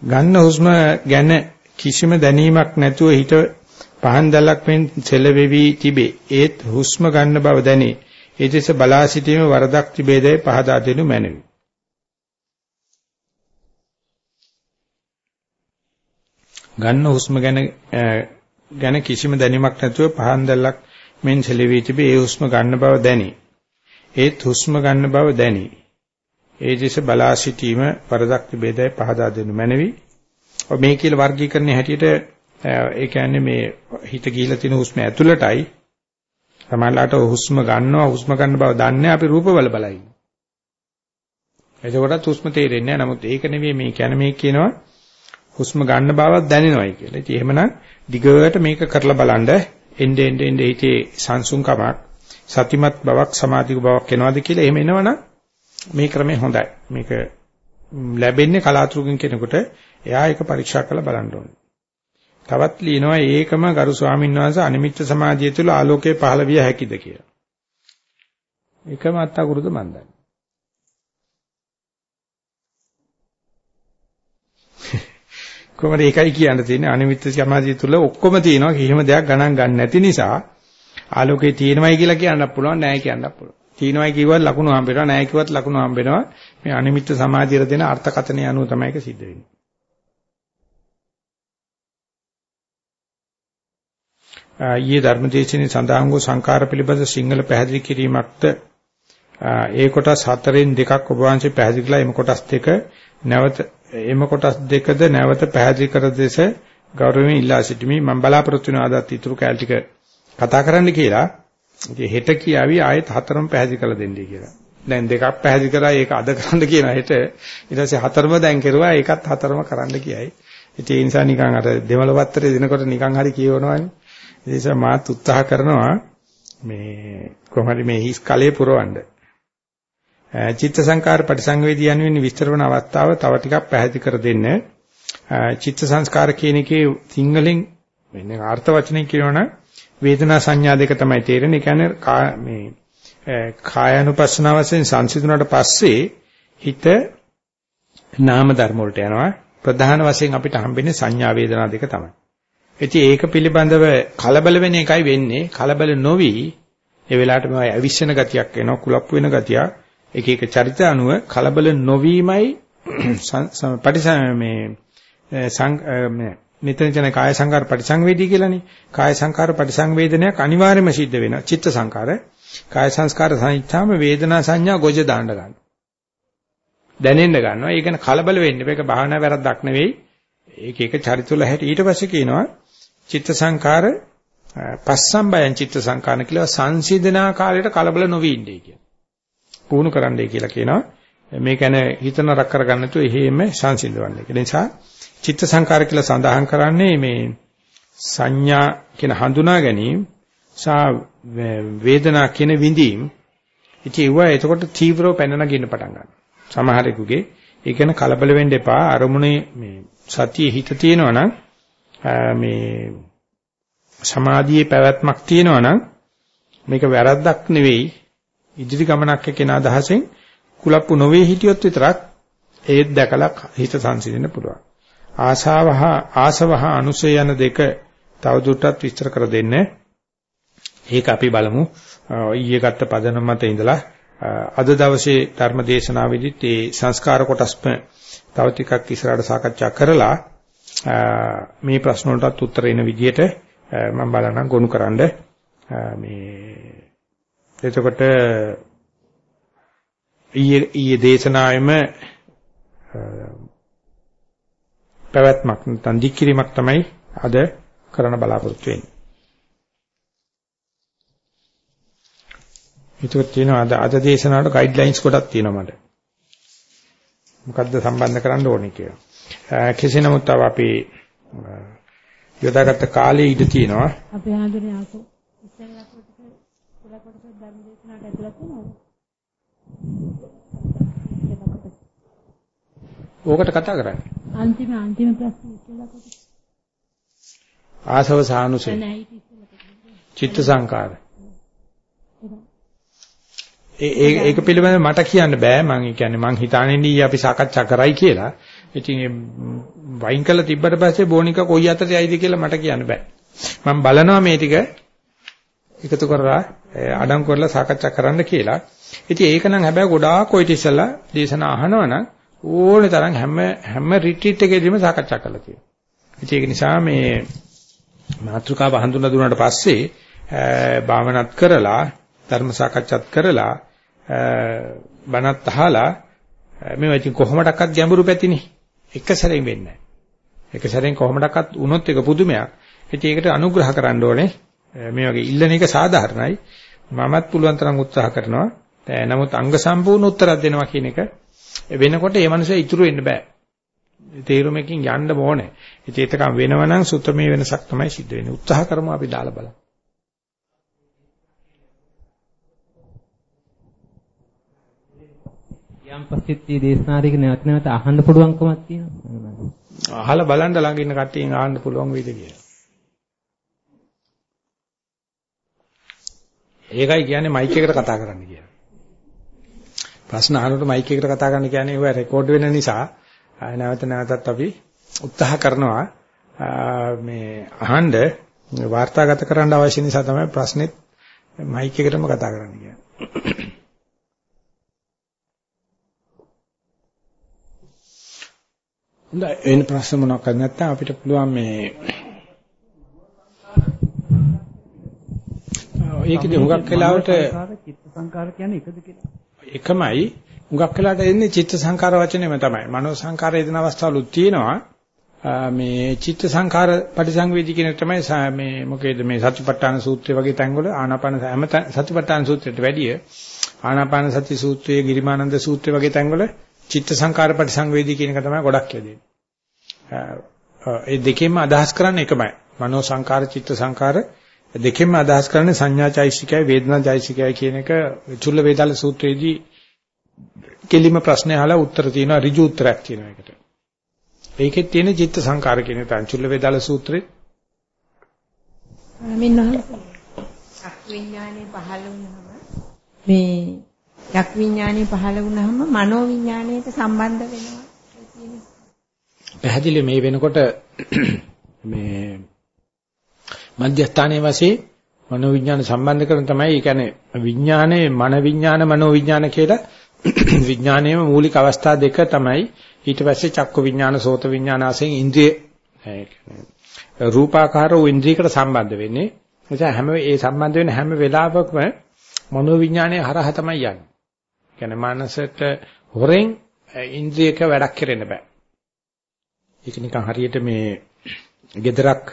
A: ගන්න හුස්ම ගැන කිසිම දැනීමක් නැතුව හිත පහන් දැලක් මෙන් සෙලවෙවි තිබේ. ඒත් හුස්ම ගන්න බව දැනේ. ඒ දෙස බලා සිටීමේ වරදක් තිබේදයි පහදා දෙනු මැනවි. ගන්න හුස්ම ගැන ගැන කිසිම දැනීමක් නැතුව පහන් දැල්ලක් මෙන් සෙලවී තිබේ ඒ හුස්ම ගන්න බව දැනේ. ඒත් හුස්ම ගන්න බව දැනේ. ඒ දෙස බලා සිටීම වරදක් තිබේදයි පහදා දෙනු මැනවි. මේ කියලා වර්ගීකරණයේ හැටියට ඒ කියන්නේ මේ හිත ගිහිලා තියෙන හුස්ම ඇතුළටයි සමහරලාට හුස්ම ගන්නවා හුස්ම ගන්න බව දන්නේ අපි රූපවල බලයි. එතකොටත් හුස්ම තේරෙන්නේ නැහැ. නමුත් ඒක නෙවෙයි මේ කියන්නේ මේ කියනවා හුස්ම ගන්න බවක් දැනෙනවයි කියලා. ඉතින් එහෙමනම් දිගට මේක කරලා බලන්න එnde end end හිතේ සංසුන්කමක් සතිමත් බවක් සමාධික බවක් එනවාද කියලා එහෙම එනවනම් මේ ක්‍රමය හොඳයි. මේක ලැබෙන්නේ කලාතුරකින් කෙනෙකුට එයා ඒක පරීක්ෂා කරලා බලන්න ඕනේ. තවත් ලියනවා ඒකම ගරු ස්වාමීන් වහන්සේ අනිමිත්ත සමාධිය තුළ ආලෝකය පහළ විය හැකිද කියලා. එකම අත්තකුරුද මන් දන්නේ. (laughs) කොහොමද ඒකයි කියන්න තියෙන්නේ අනිමිත්ත සමාධිය තුළ ඔක්කොම තියෙනවා කිසිම දෙයක් ගණන් ගන්න නැති නිසා ආලෝකේ තියෙනවයි කියලා කියන්නත් පුළුවන් නැහැ කියන්නත් පුළුවන්. තියෙනවයි කිව්වත් ලකුණු හම්බ වෙනවා නැහැ කිව්වත් ලකුණු හම්බ වෙනවා. මේ අනිමිත්ත සමාධියට දෙන අර්ථකථනය අනුව තමයි ඒක සිද්ධ වෙන්නේ. ඊයේ ධර්මදේශනේ සඳහන් වූ සංකාර පිළිබඳ සිංහල පැහැදිලි කිරීමක්ද ඒ කොටස් හතරෙන් දෙකක් ඔබ වහන්සේ පැහැදිලි කළා එම කොටස් දෙක නැවත එම කොටස් දෙකද නැවත පැහැදිලි කර දෙස ගෞරවයෙන් ඉල්ලා සිටිමි මම බලාපොරොත්තු වෙන ආදත් ඊතුරු කැල ටික කතා කරන්න කියලා ඉතින් හෙට කියාවි ආයෙත් හතරම පැහැදිලි කරලා දෙන්නයි කියලා දැන් දෙකක් පැහැදිලි කරා ඒක අද කරන්න කියන හෙට ඊට පස්සේ හතරම දැන් කරුවා ඒකත් හතරම කරන්න කියයි ඉතින් ඒ නිසා නිකන් අර දෙමළ පත්‍රයේ දෙනකොට නිකන් හරි කියවනවානේ ඒ නිසා මාත් උත්සාහ කරනවා මේ කොහොමද මේ හිස් කලයේ පුරවන්න. චිත්ත සංකාර පරිසංවේදී යනුවෙන් විස්තර වන අවස්ථාව තව ටිකක් පැහැදිලි කර දෙන්න. චිත්ත සංස්කාර කියන එකේ සිංහලෙන් මෙන්න අර්ථ වචනෙන් කියනවනම් වේදනා සංඥා දෙක තමයි තේරෙන්නේ. ඒ කියන්නේ මේ කායानुපස්සන වශයෙන් සංසිඳුණාට පස්සේ හිත නාම ධර්ම වලට යනවා. ප්‍රධාන වශයෙන් අපිට හම්බෙන්නේ සංඥා වේදනා දෙක තමයි. ඉතින් ඒක පිළිබඳව කලබල වෙන එකයි වෙන්නේ. කලබල නොවි ඒ වෙලාවට මේ අවිශ්වෙන ගතියක් එනවා, කුලප්පු වෙන ගතියක්. එක එක චරිත අනුව කලබල නොවීමයි පටිසම මේ මෙතන කියන කාය සංකාර පරිසංවේදී කියලානේ. කාය සංකාර පරිසංවේදනයක් අනිවාර්යයෙන්ම සිද්ධ වෙනවා. චිත්ත සංකාර. කාය සංස්කාර සංහිච්ඡාම වේදනා සංඥා ගොජ දාන්න ගන්නවා. දැනෙන්න ගන්නවා. ඒක කලබල වෙන්න බෑ. ඒක භාවනා වැරද්දක් නෙවෙයි. ඒක ඒක චරිතවල හැටි ඊට පස්සේ කියනවා චිත්ත සංකාර පස්සම්බයං චිත්ත සංකාන කියලා සංසිඳනා කාලයට කලබල නොවී ඉන්නේ කියන. පුහුණු කරන්නයි කියලා කියනවා. මේ කියන්නේ හිත නරක කරගන්න තු එහෙම සංසිඳවන්නේ. ඒ නිසා චිත්ත සංකාර කියලා සඳහන් කරන්නේ මේ සංඥා කියන හඳුනා ගැනීම සා වේදනා කියන විඳීම්. ඉතින් ඒවා එතකොට තීව්‍රව පැන නගින්න පටන් ගන්නවා. සමහරෙකුගේ ඒ කියන කලබල වෙන්න එපා අරමුණේ මේ සතියේ හිත තියෙනවා නම් මේ සමාධියේ පැවැත්මක් තියෙනවා නම් මේක වැරද්දක් නෙවෙයි ඉදිරි ගමනක් කියන අදහසෙන් කුලප්පු නොවේ හිටියොත් විතරක් ඒත් දැකලා හිත සංසිඳෙන්න පුළුවන්. ආශාවහ ආසවහ අනුසය යන දෙක තවදුරටත් විස්තර කර දෙන්න. ඒක අපි බලමු. ඊයේ ගත්ත පදනම මත ඉඳලා අද දවසේ ධර්ම දේශනාවේදීත් මේ සංස්කාර කොටස්ම තව ටිකක් ඉස්සරහට සාකච්ඡා කරලා මේ ප්‍රශ්න වලටත් උත්තර එන විදිහට මම බලන්නම් ගොනුකරනද මේ එතකොට ඊයේ ඊයේ දේශනාවෙම පැවැත්මක් නැත්නම් දික්කිරීමක් තමයි අද කරන්න බලාපොරොත්තු වෙන්නේ. ඒකත් තියෙනවා අද අද දේශනාවට ගයිඩ්ලයින්ස් කොටක් තියෙනවා මට. මොකද්ද සම්බන්ධ කරන්න ඕනේ කියලා. කෙසේ නමුත් තව අපි යොදාගත්ත කාලේ ඉඳ තියෙනවා.
B: අපේ ආදරේ ආසෝ ඉස්සෙල්ලා කොටස ඉස්සෙල්ලා කොටස ධර්ම දේශනාවට ඇතුළත් වෙනවද?
A: ඕකට කතා කරන්නේ.
B: අන්තිම අන්තිම ප්‍රශ්නේ ඉස්සෙල්ලා කොටස.
A: ආසව සානුසේ. චිත්ත සංකාර. ඒ ඒක පිළිබඳව මට කියන්න බෑ මම කියන්නේ මං හිතානේ ඊ අපි සාකච්ඡා කරයි කියලා. ඉතින් වයින් කළා තිබ්බට පස්සේ බෝනික කොයි අතට යයිද කියලා මට කියන්න බෑ. මම බලනවා මේ ටික එකතු කරලා අඩම් කරලා සාකච්ඡා කරන්න කියලා. ඉතින් ඒක නම් හැබැයි ගොඩාක් ඔය ඉතිසලා දේශනා අහනවනම් ඕනේ තරම් හැම හැම රිට්‍රීට් එකේදීම සාකච්ඡා කරලා තියෙනවා. ඉතින් ඒක නිසා මේ මාතෘකාව හඳුනා දුන්නාට පස්සේ භාවනාත් කරලා ධර්ම සාකච්ඡාත් කරලා බණත් අහලා මේවා ඉතින් කොහොමඩක්වත් ගැඹුරු පැතිනේ එක සැරෙන් වෙන්නේ නැහැ. එක සැරෙන් කොහොමඩක්වත් වුණොත් ඒක පුදුමයක්. ඉතින් ඒකට අනුග්‍රහ කරන්න ඕනේ. මේ වගේ ඉල්ලන එක සාධාරණයි. මමත් පුළුවන් තරම් උත්සාහ කරනවා. නමුත් අංග සම්පූර්ණ උත්තරයක් දෙනවා කියන එක වෙනකොට ඒ මනුස්සයා ඉතුරු වෙන්න බෑ. තේරුමකින් යන්න ඕනේ. ඉතින් ඒකම වෙනවනම් සුත්තමේ වෙනසක් තමයි සිද්ධ වෙන්නේ. උත්සාහ කරමු අපි දාලා බලමු.
C: යම් මේ දේශනාරික නැවත නැවත අහන්න පුළුවන්කමක් තියෙනවා.
A: අහලා බලන්න ළඟ ඉන්න කට්ටියෙන් ආන්න පුළුවන් වේද කියලා. ඒකයි කියන්නේ මයික් එකට කතා කරන්න කියලා. ප්‍රශ්න අහනකොට මයික් එකට කතා කරන්න කියන්නේ ඒවා රෙකෝඩ් වෙන නිසා නැවත නැවතත් අපි උත්සාහ කරනවා මේ අහන්න වාර්තාගත කරන්න අවශ්‍ය නිසා තමයි ප්‍රශ්නෙත් මයික් එකටම කතා කරන්න කියන්නේ. හොඳයි එන ප්‍රශ්න මොනවක්ද නැත්නම් අපිට පුළුවන් මේ ඒකද හුඟක් වෙලාවට
C: චිත්ත සංකාර කියන්නේ එකද කියලා.
A: එකමයි හුඟක් වෙලාවට එන්නේ චිත්ත සංකාර වචනේම තමයි. මනෝ සංකාර යෙදෙන අවස්ථාවලුත් තියෙනවා. මේ චිත්ත සංකාර පරිසංවේදී කියන තමයි මේ මොකේද මේ සතිපට්ඨාන සූත්‍රය වගේ තැන්වල ආනාපාන හැම සතිපට්ඨාන සූත්‍රයට වැඩිය ආනාපාන සති සූත්‍රයේ ගිරිමානන්ද සූත්‍රය වගේ තැන්වල චිත්ත සංකාර පරිසංවේදී කියන එක තමයි ගොඩක් යෙදෙන්නේ. ඒ දෙකෙන්ම අදහස් කරන්නේ එකමයි. මනෝ සංකාර චිත්ත සංකාර දෙකෙන්ම අදහස් කරන්නේ සංඥාචෛසිකයි වේදනාචෛසිකයි කියන එක චුල්ල වේදාල සූත්‍රයේදී කෙලිම ප්‍රශ්න අහලා උත්තර තියෙනවා ඍජු උත්තරයක් තියෙනවා ඒකට. ඒකෙත් තියෙන චිත්ත සංකාර කියන තංචුල්ල වේදාල සූත්‍රේ.
D: මින්වහන්සේ චක් විඥානේ පහළ වුණාම? මේ චක් විඥානේ පහළ වුණාම මනෝ විඥානයට සම්බන්ධ වෙනවා
A: පැහැදිලි මේ වෙනකොට මේ මධ්‍යස්ථානයේ වශයෙන් මනෝ විඥාන සම්බන්ධ කරන තමයි ඒ කියන්නේ විඥානයේ මන විඥාන මනෝ විඥාන කියලා (clears throat) විඥානයේ මූලික අවස්ථා දෙක තමයි ඊට පස්සේ චක්ක විඥාන සෝත විඥාන ආසෙන් ඉන්ද්‍රිය රූපාකාර වූ ඉන්ද්‍රියකට සම්බන්ධ වෙන්නේ නිසා හැම ඒ සම්බන්ධ වෙන හැම වෙලාවකම මනෝ විඥානයේ හරහා තමයි යන්නේ. කියන්නේ මනසට හොරෙන් ඉන්ද්‍රියක වැඩක් කරන්න බෑ. ඒක නිකන් හරියට මේ gedarak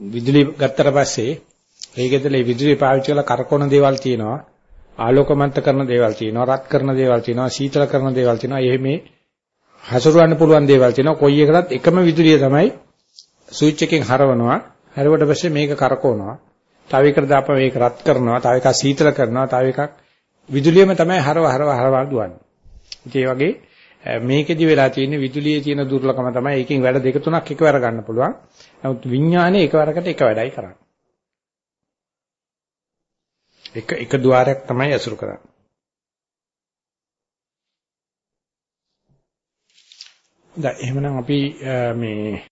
A: විදුලි ගත්තට පස්සේ ඒ ගෙදරේ විදුලිය පාවිච්චි කරලා කරකවන දේවල් තියෙනවා. ආලෝකමන්ත කරන දේවල් තියෙනවා රත් කරන දේවල් තියෙනවා සීතල කරන දේවල් තියෙනවා. එහෙම හසුරවන්න පුළුවන් දේවල් තියෙනවා. කොයි එකකටත් එකම විදුලිය තමයි ස්විච් එකෙන් හරවනවා. හරවට පස්සේ මේක කරකවනවා. තව එකකට දාපුවා මේක රත් කරනවා. තව එකක් සීතල කරනවා. තව එකක් විදුලියම තමයි හරව හරව හරව දුවන්නේ. ඉතින් ඒ වගේ මේකෙදි වෙලා තියෙන විදුලියේ තියෙන දුර්ලභම තමයි ඒකෙන් වැඩ දෙක තුනක් එකවර ගන්න පුළුවන් නමුත් විඥානේ එකවරකට එක වැඩයි කරන්නේ. එක එක ద్వාරයක් තමයි අසුරු කරන්නේ. දැන් එහෙමනම් අපි මේ